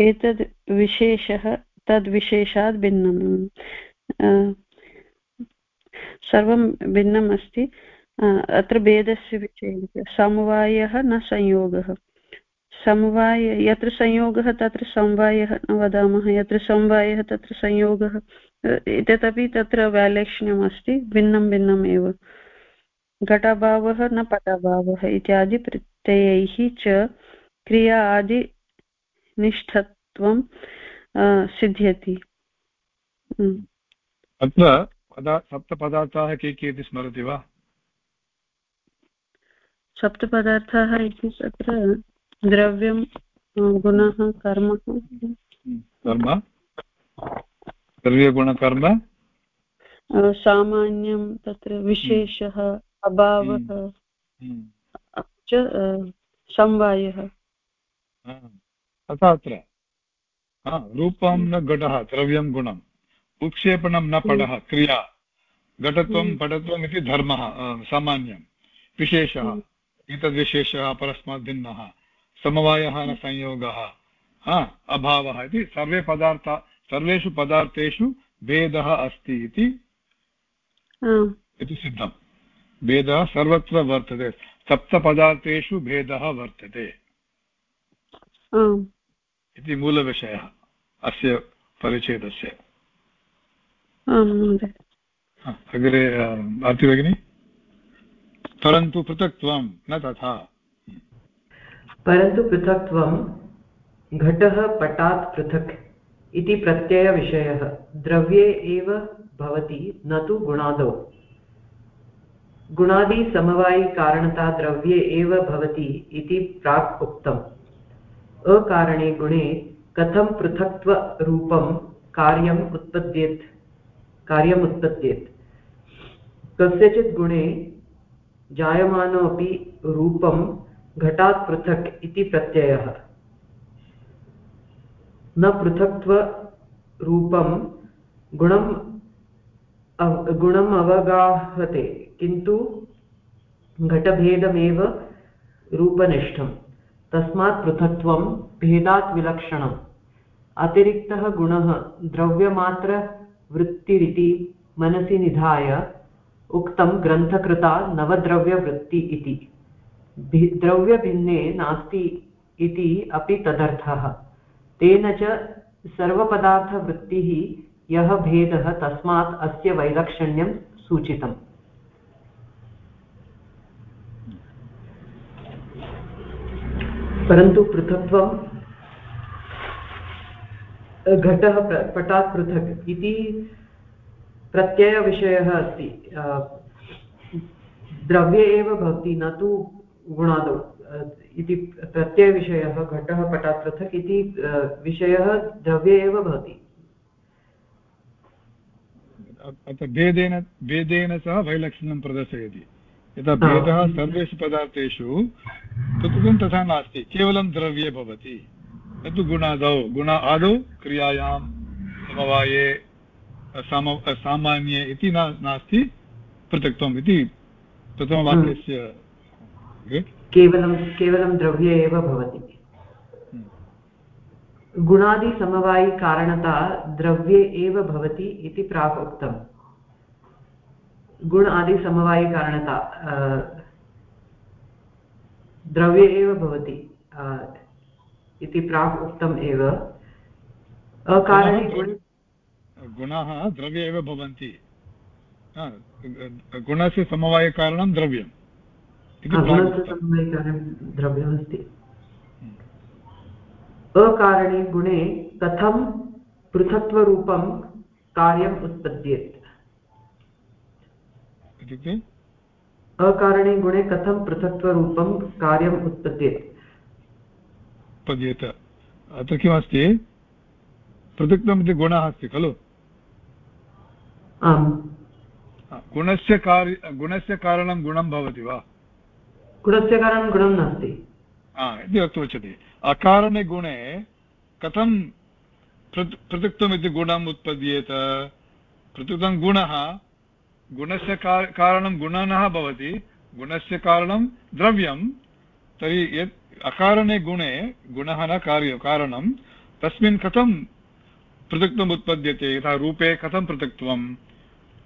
एतद् विशेषः तद्विशेषात् भिन्नं सर्वं भिन्नम् अस्ति अत्र भेदस्य विषये समवायः न संयोगः। समवाय यत्र संयोगः तत्र समवायः न वदामः। यत्र समवायः तत्र संयोगः। एतदपि तत्र वैलक्षण्यम् अस्ति भिन्नं भिन्नम् एव। घटाभावः न पटाभावः इत्यादि प्रत्ययैः च क्रिया आदिनिष्ठत्वं सिद्ध्यति। अत्र सप्तपदार्थाः के के इति स्मरति वा? सप्तपदार्थाः इति तत्र द्रव्यं गुणः कर्म। कर्म? द्रव्यगुणकर्म? सामान्यं तत्र विशेषः अभावः हम्म। हम्म। च समवायः। तथा अत्र। रूपं न घटः द्रव्यं गुणम्। उत्क्षेपणं न पडः हम्म। क्रिया। घटत्वं पटत्वम् इति धर्मः सामान्यं विशेषः एतद्विशेषः परस्मात् भिन्नः समवायः न संयोगः अभावः इति सर्वे पदार्थ सर्वेषु पदार्थेषु भेदः अस्ति इति इति सिद्धं भेदः सर्वत्र वर्तते. सप्तपदार्थेषु भेदः वर्तते इति मूलविषयः अस्य परिच्छेदस्य. अग्रे भारती भगिनी? परन्तु पृथक्त्वं न तथा। परन्तु पृथक्त्वं घटः पटात् पृथक्। इति प्रत्ययविषयः द्रव्ये एव भवति, न तु गुणादौ। गुणादिसमवायिकारणता द्रव्ये एव भवति इति प्राक् उक्तम्। अकारणे गुणे कथं पृथक्त्वरूपं कार्यम् उत्पद्येत्? कार्यम् उत्पद्येत्। कस्यचित् गुणे जायमानोऽपि रूपं घटात् पृथक् इति प्रत्ययः। न पृथक्त्वरूपं गुणं गुणम् अवगाहते किन्तु घटभेदमेव रूपनिष्ठं तस्मात् पृथक्त्वं भेदात् विलक्षणम्। अतिरिक्तः गुणः द्रव्यमात्रवृत्तिरिति मनसि निधाय उक्तं ग्रन्थकृता नवद्रव्यवृत्ति इति। द्रव्यभिन्ने नास्ति इति अपि तदर्थः। तेन च सर्वपदार्थवृत्तिः यः भेदः तस्मात् अस्य वैलक्षण्यं सूचितम्। परन्तु पृथक्त्वं घटः पटात् पृथक् इति प्रत्ययविषयः अस्ति। द्रव्ये एव भवति, न तु गुणादौ। इति प्रत्ययविषयः घटः पटात् पृथक् इति विषयः द्रव्ये एव भवति। अत्र भेदेन भेदेन सह वैलक्षण्यं प्रदर्शयति। यथा भेदः सर्वेषु पदार्थेषु तत्तु तथा नास्ति केवलं द्रव्ये भवति। न तु गुणादौ गुण आदौ क्रियायां समवाये साम सामान्ये इति नास्ति पृथक्त्वम् इति प्रथमवाक्यस्य केवलं केवलं द्रव्ये एव भवति। गुणादिसमवायिकारणता द्रव्ये एव भवति इति प्राक् उक्तम् गुण आदिसमवायिकारणता द्रव्ये एव भवति इति प्राक् उक्तम् एव। अकारणे गुणाः द्रव्ये एव भवन्ति। गुणस्य समवायकारणं समवायकारणं द्रव्यमस्ति। अकारणे गुणे कथं पृथक्त्वरूपं कार्यम् उत्पद्येत्? इत्युक्ते अकारणे गुणे कथं पृथक्त्वरूपं कार्यम् उत्पद्येत्? उत्पद्येत। अत्र किमस्ति? पृथक्तम् इति गुणः अस्ति खलु? गुणस्य कार्य गुणस्य कारणं गुणं भवति वा? गुणस्य कारणं गुणं नास्ति। इति वक्तुमिच्छति अकारणे गुणे कथं पृथक्त्वम् इति गुणम् उत्पद्येत? पृथक्तं गुणः, गुणस्य कारणं गुणनः भवति, गुणस्य कारणं द्रव्यं, तर्हि यत् अकारणे गुणे, गुणः न कार्य, कारणं, तस्मिन् कथं पृथक्त्वम् उत्पद्यते? यथा रूपे कथं पृथक्त्वं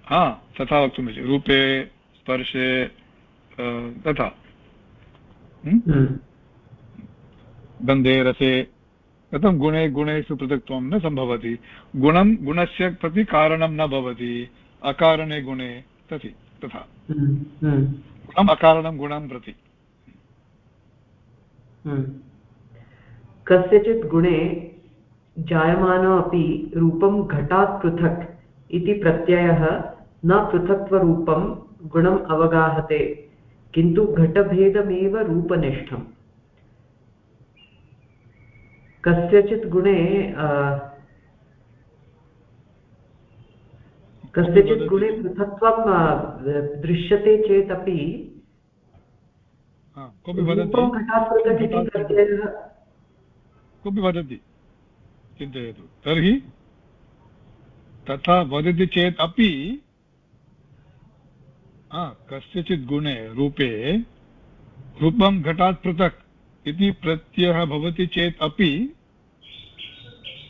हा, तथा वक्तुमिति रूपे, स्पर्शे तथा। गन्धे रसे कथं गुणे गुणेषु पृथक्त्वं न सम्भवति। गुणं गुणस्य प्रति कारणं न भवति। अकारणे गुणे तथि तथा। हम्म, हम्म। गुणम् अकारणं गुणं प्रति। हम्म। कस्यचित् गुणे जायमानो अपि रूपं घटात् पृथक् इति प्रत्ययः न पृथक्त्वरूपं गुणम् अवगाहते। किन्तु घटभेदमेव रूपनिष्ठम्। कस्यचित् गुणे कस्यचित् गुणे पृथक्त्वं दृश्यते चेदपि कोऽपि वदति? चिन्तयतु। तर्हि तथा वदति चेत् अपि कस्यचित् गुणे रूपे रूपं घटात् पृथक् इति प्रत्ययः भवति चेत् अपि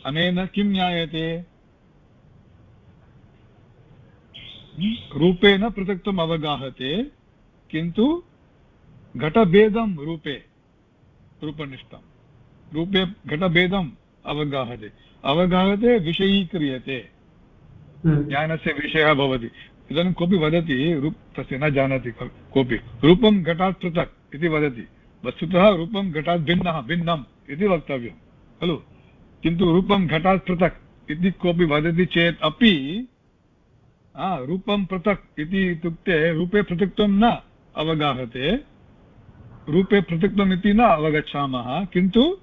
अनेन किं ज्ञायते? रूपेण पृथक्त्वम् अवगाहते किन्तु घटभेदं रूपे रूपनिष्ठं। रूपे घटभेदम् अवगाहते। अवगाहते विषयीक्रियते। हम्म। ज्ञानस्य विषयः भवति। इदानीं कोऽपि वदति रूप तस्य न जानाति कोऽपि। रूपं घटात् पृथक् इति वदति। वस्तुतः रूपं घटात् भिन्नः भिन्नम् इति वक्तव्यं। खलु? किन्तु रूपं घटात् पृथक् इति कोऽपि वदति चेत् अपि रूपं पृथक् इति इत्युक्ते रूपे पृथक्त्वं न अवगाहते। रूपे पृथक्त्वम् इति न अवगच्छामः किन्तु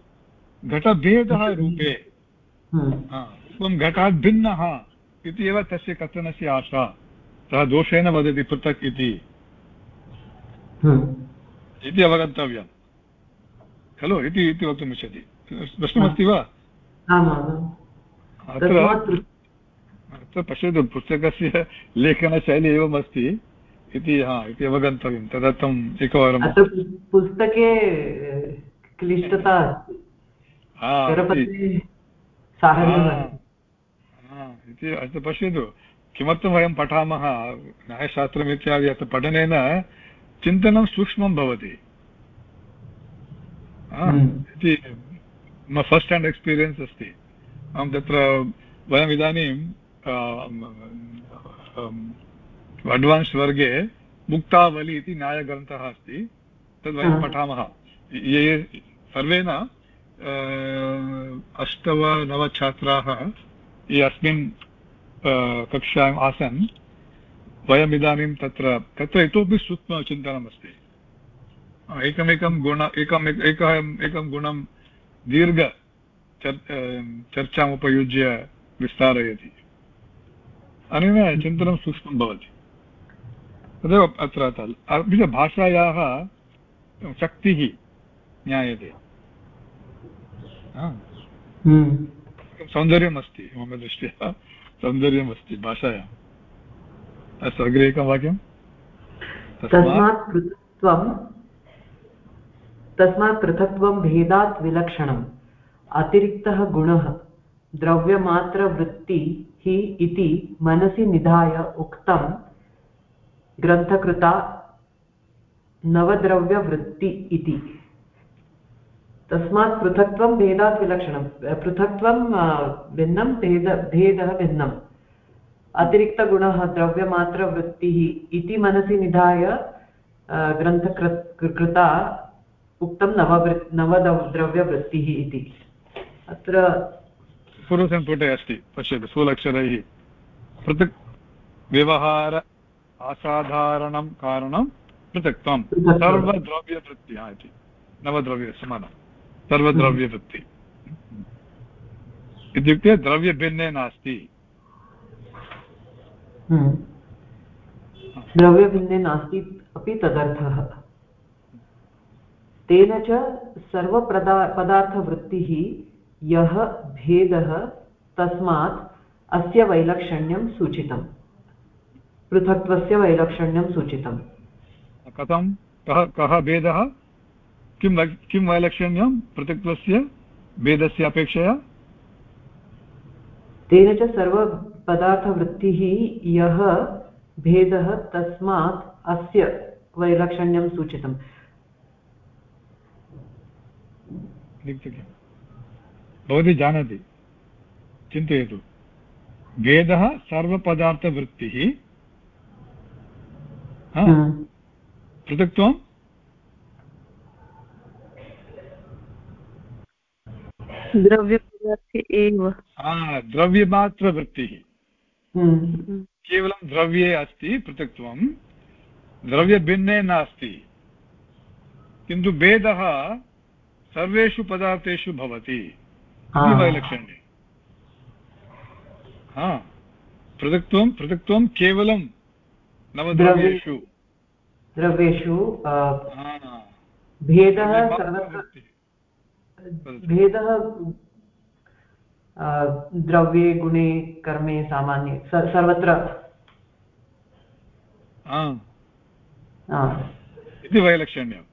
घटभेदः रूपे। रूपं घटात् भिन्नः इति एव तस्य कथनस्य आशा। सः दोषेण वदति पृथक् इति। इति अवगन्तव्यं। खलु? इति इति वक्तुमिच्छति प्रश्नमस्ति वा? अत्र अत्र पश्यतु पुस्तकस्य लेखनशैली एवमस्ति इति हा इति अवगन्तव्यं। तदर्थम् एकवारं पुस्तके क्लिष्टता इति अत्र पश्यतु। किमर्थं वयं पठामः? न्यायशास्त्रम् इत्यादि अत्र पठनेन चिन्तनं सूक्ष्मं भवति। हम्म। इति मम फस्ट् हेण्ड् एक्स्पीरियन्स् अस्ति। अहं तत्र वयम् इदानीं अड्वान्स् वर्गे मुक्तावली इति न्यायग्रन्थः अस्ति। तद् वयं पठामः। ये सर्वे न अष्ट वा नवछात्राः ये अस्मिन् कक्षायाम् आसन् वयमिदानीं तत्र तत्र इतोपि सूक्ष्मचिन्तनमस्ति एकमेकं गुण एकम् एकम् एकं गुणं दीर्घ चर्चाम् उपयुज्य विस्तारयति। अनेन चिन्तनं सूक्ष्मं भवति। तदेव अत्र अपि च भाषायाः शक्तिः ज्ञायते। हम्म। सौन्दर्यम् अस्ति मम दृष्ट्या। सौन्दर्यम् अस्ति भाषायाम् अस्तु अग्रे एकं वाक्यं? तस्मात् पृथक्त्वं तस्मात् पृथक्त्वं भेदात् विलक्षणम्। अतिरिक्तः गुणः, द्रव्यमात्रवृत्तिः इति मनसि निधाय उक्तं ग्रन्थकृता नवद्रव्यवृत्ति इति। तस्मात् पृथक्त्वं भेदात् विलक्षणं पृथक्त्वं भिन्नं भेद भेदः भिन्नम्। अतिरिक्तगुणः द्रव्यमात्रवृत्तिः इति मनसि निधाय ग्रन्थकृ कृता उक्तं नववृत् नवद्रव्यवृत्तिः इति। अत्र पूर्वस्मिन् पुटे अस्ति पश्यतु स्थूलक्षरैः पृथक् व्यवहार असाधारणं कारणं पृथक्त्वं। सर्वद्रव्यवृत्तिः इति नवद्रव्य समानम्। सर्वद्रव्यवृत्ति। इत्युक्ते द्रव्यभिन्ने नास्ति। हम्म। द्रव्यभिन्ने नास्ति अपि तदर्थः। तेन च सर्वप्रदा पदार्थवृत्तिः यः भेदः तस्मात् अस्य वैलक्षण्यं सूचितम्। पृथक्त्वस्य वैलक्षण्यं सूचितम्। कथं? कः कः भेदः? किं किं वैलक्षण्यं पृथक्त्वस्य भेदस्य अपेक्षया? तेन च सर्वपदार्थवृत्तिः यः भेदः तस्मात् अस्य वैलक्षण्यं सूचितम्। भवती जानाति। चिन्तयतु। भेदः सर्वपदार्थवृत्तिः। पृथक्त्वं? द्रव्यपदार्थे एव। द्रव्यमात्रवृत्तिः। हम्म। केवलं द्रव्ये अस्ति पृथक्त्वं। द्रव्यभिन्ने नास्ति। किन्तु भेदः सर्वेषु पदार्थेषु भवति। वैलक्षण्ये हा पृथक्त्वं पृथक्त्वं केवलं नवद्रव्येषु। द्रव्येषु भेदः सर्वत्र भेदः द्रव्ये गुणे कर्मे सामान्ये सर्वत्र। इति वैलक्षण्यं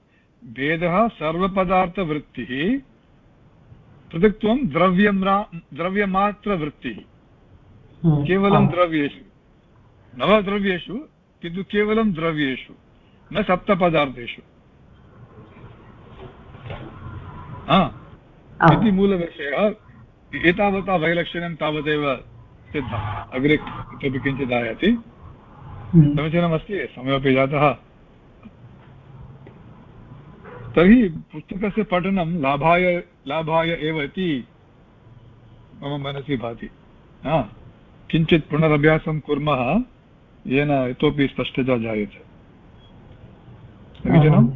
भेदः सर्वपदार्थवृत्तिः पृथक्त्वं द्रव्यं द्रव्यमात्रवृत्तिः। हम्म, केवलं द्रव्येषु। नवद्रव्येषु किन्तु केवलं द्रव्येषु न सप्तपदार्थेषु। इति मूलविषयः एतावता वैलक्षण्यं तावदेव सिद्धम् अग्रे इतोपि किञ्चित् आयाति। हम्म। समीचीनमस्ति समयोपि जातः। तर्हि पुस्तकस्य पठनं लाभाय लाभाय एव इति मम मनसि भाति। किञ्चित् पुनरभ्यासं कुर्मः येन इतोपि स्पष्टता जायते। समीचीनम्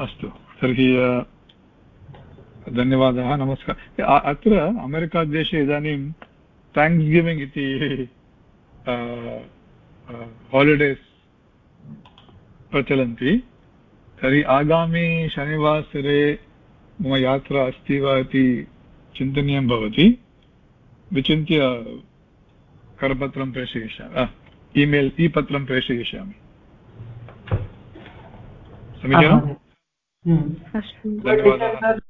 अस्तु। तर्हि धन्यवादः, नमस्कारः अत्र अमेरिकादेशे इदानीं थेङ्क्स् गिविङ्ग् इति हालिडेस् प्रचलन्ति। तर्हि आगामि शनिवासरे मम यात्रा अस्ति वा इति चिन्तनीयं भवति। विचिन्त्य करपत्रं प्रेषयिष्यामि। ईमेल् ई पत्रं प्रेषयिष्यामि। समीचीनम्? हम्म। धन्यवादः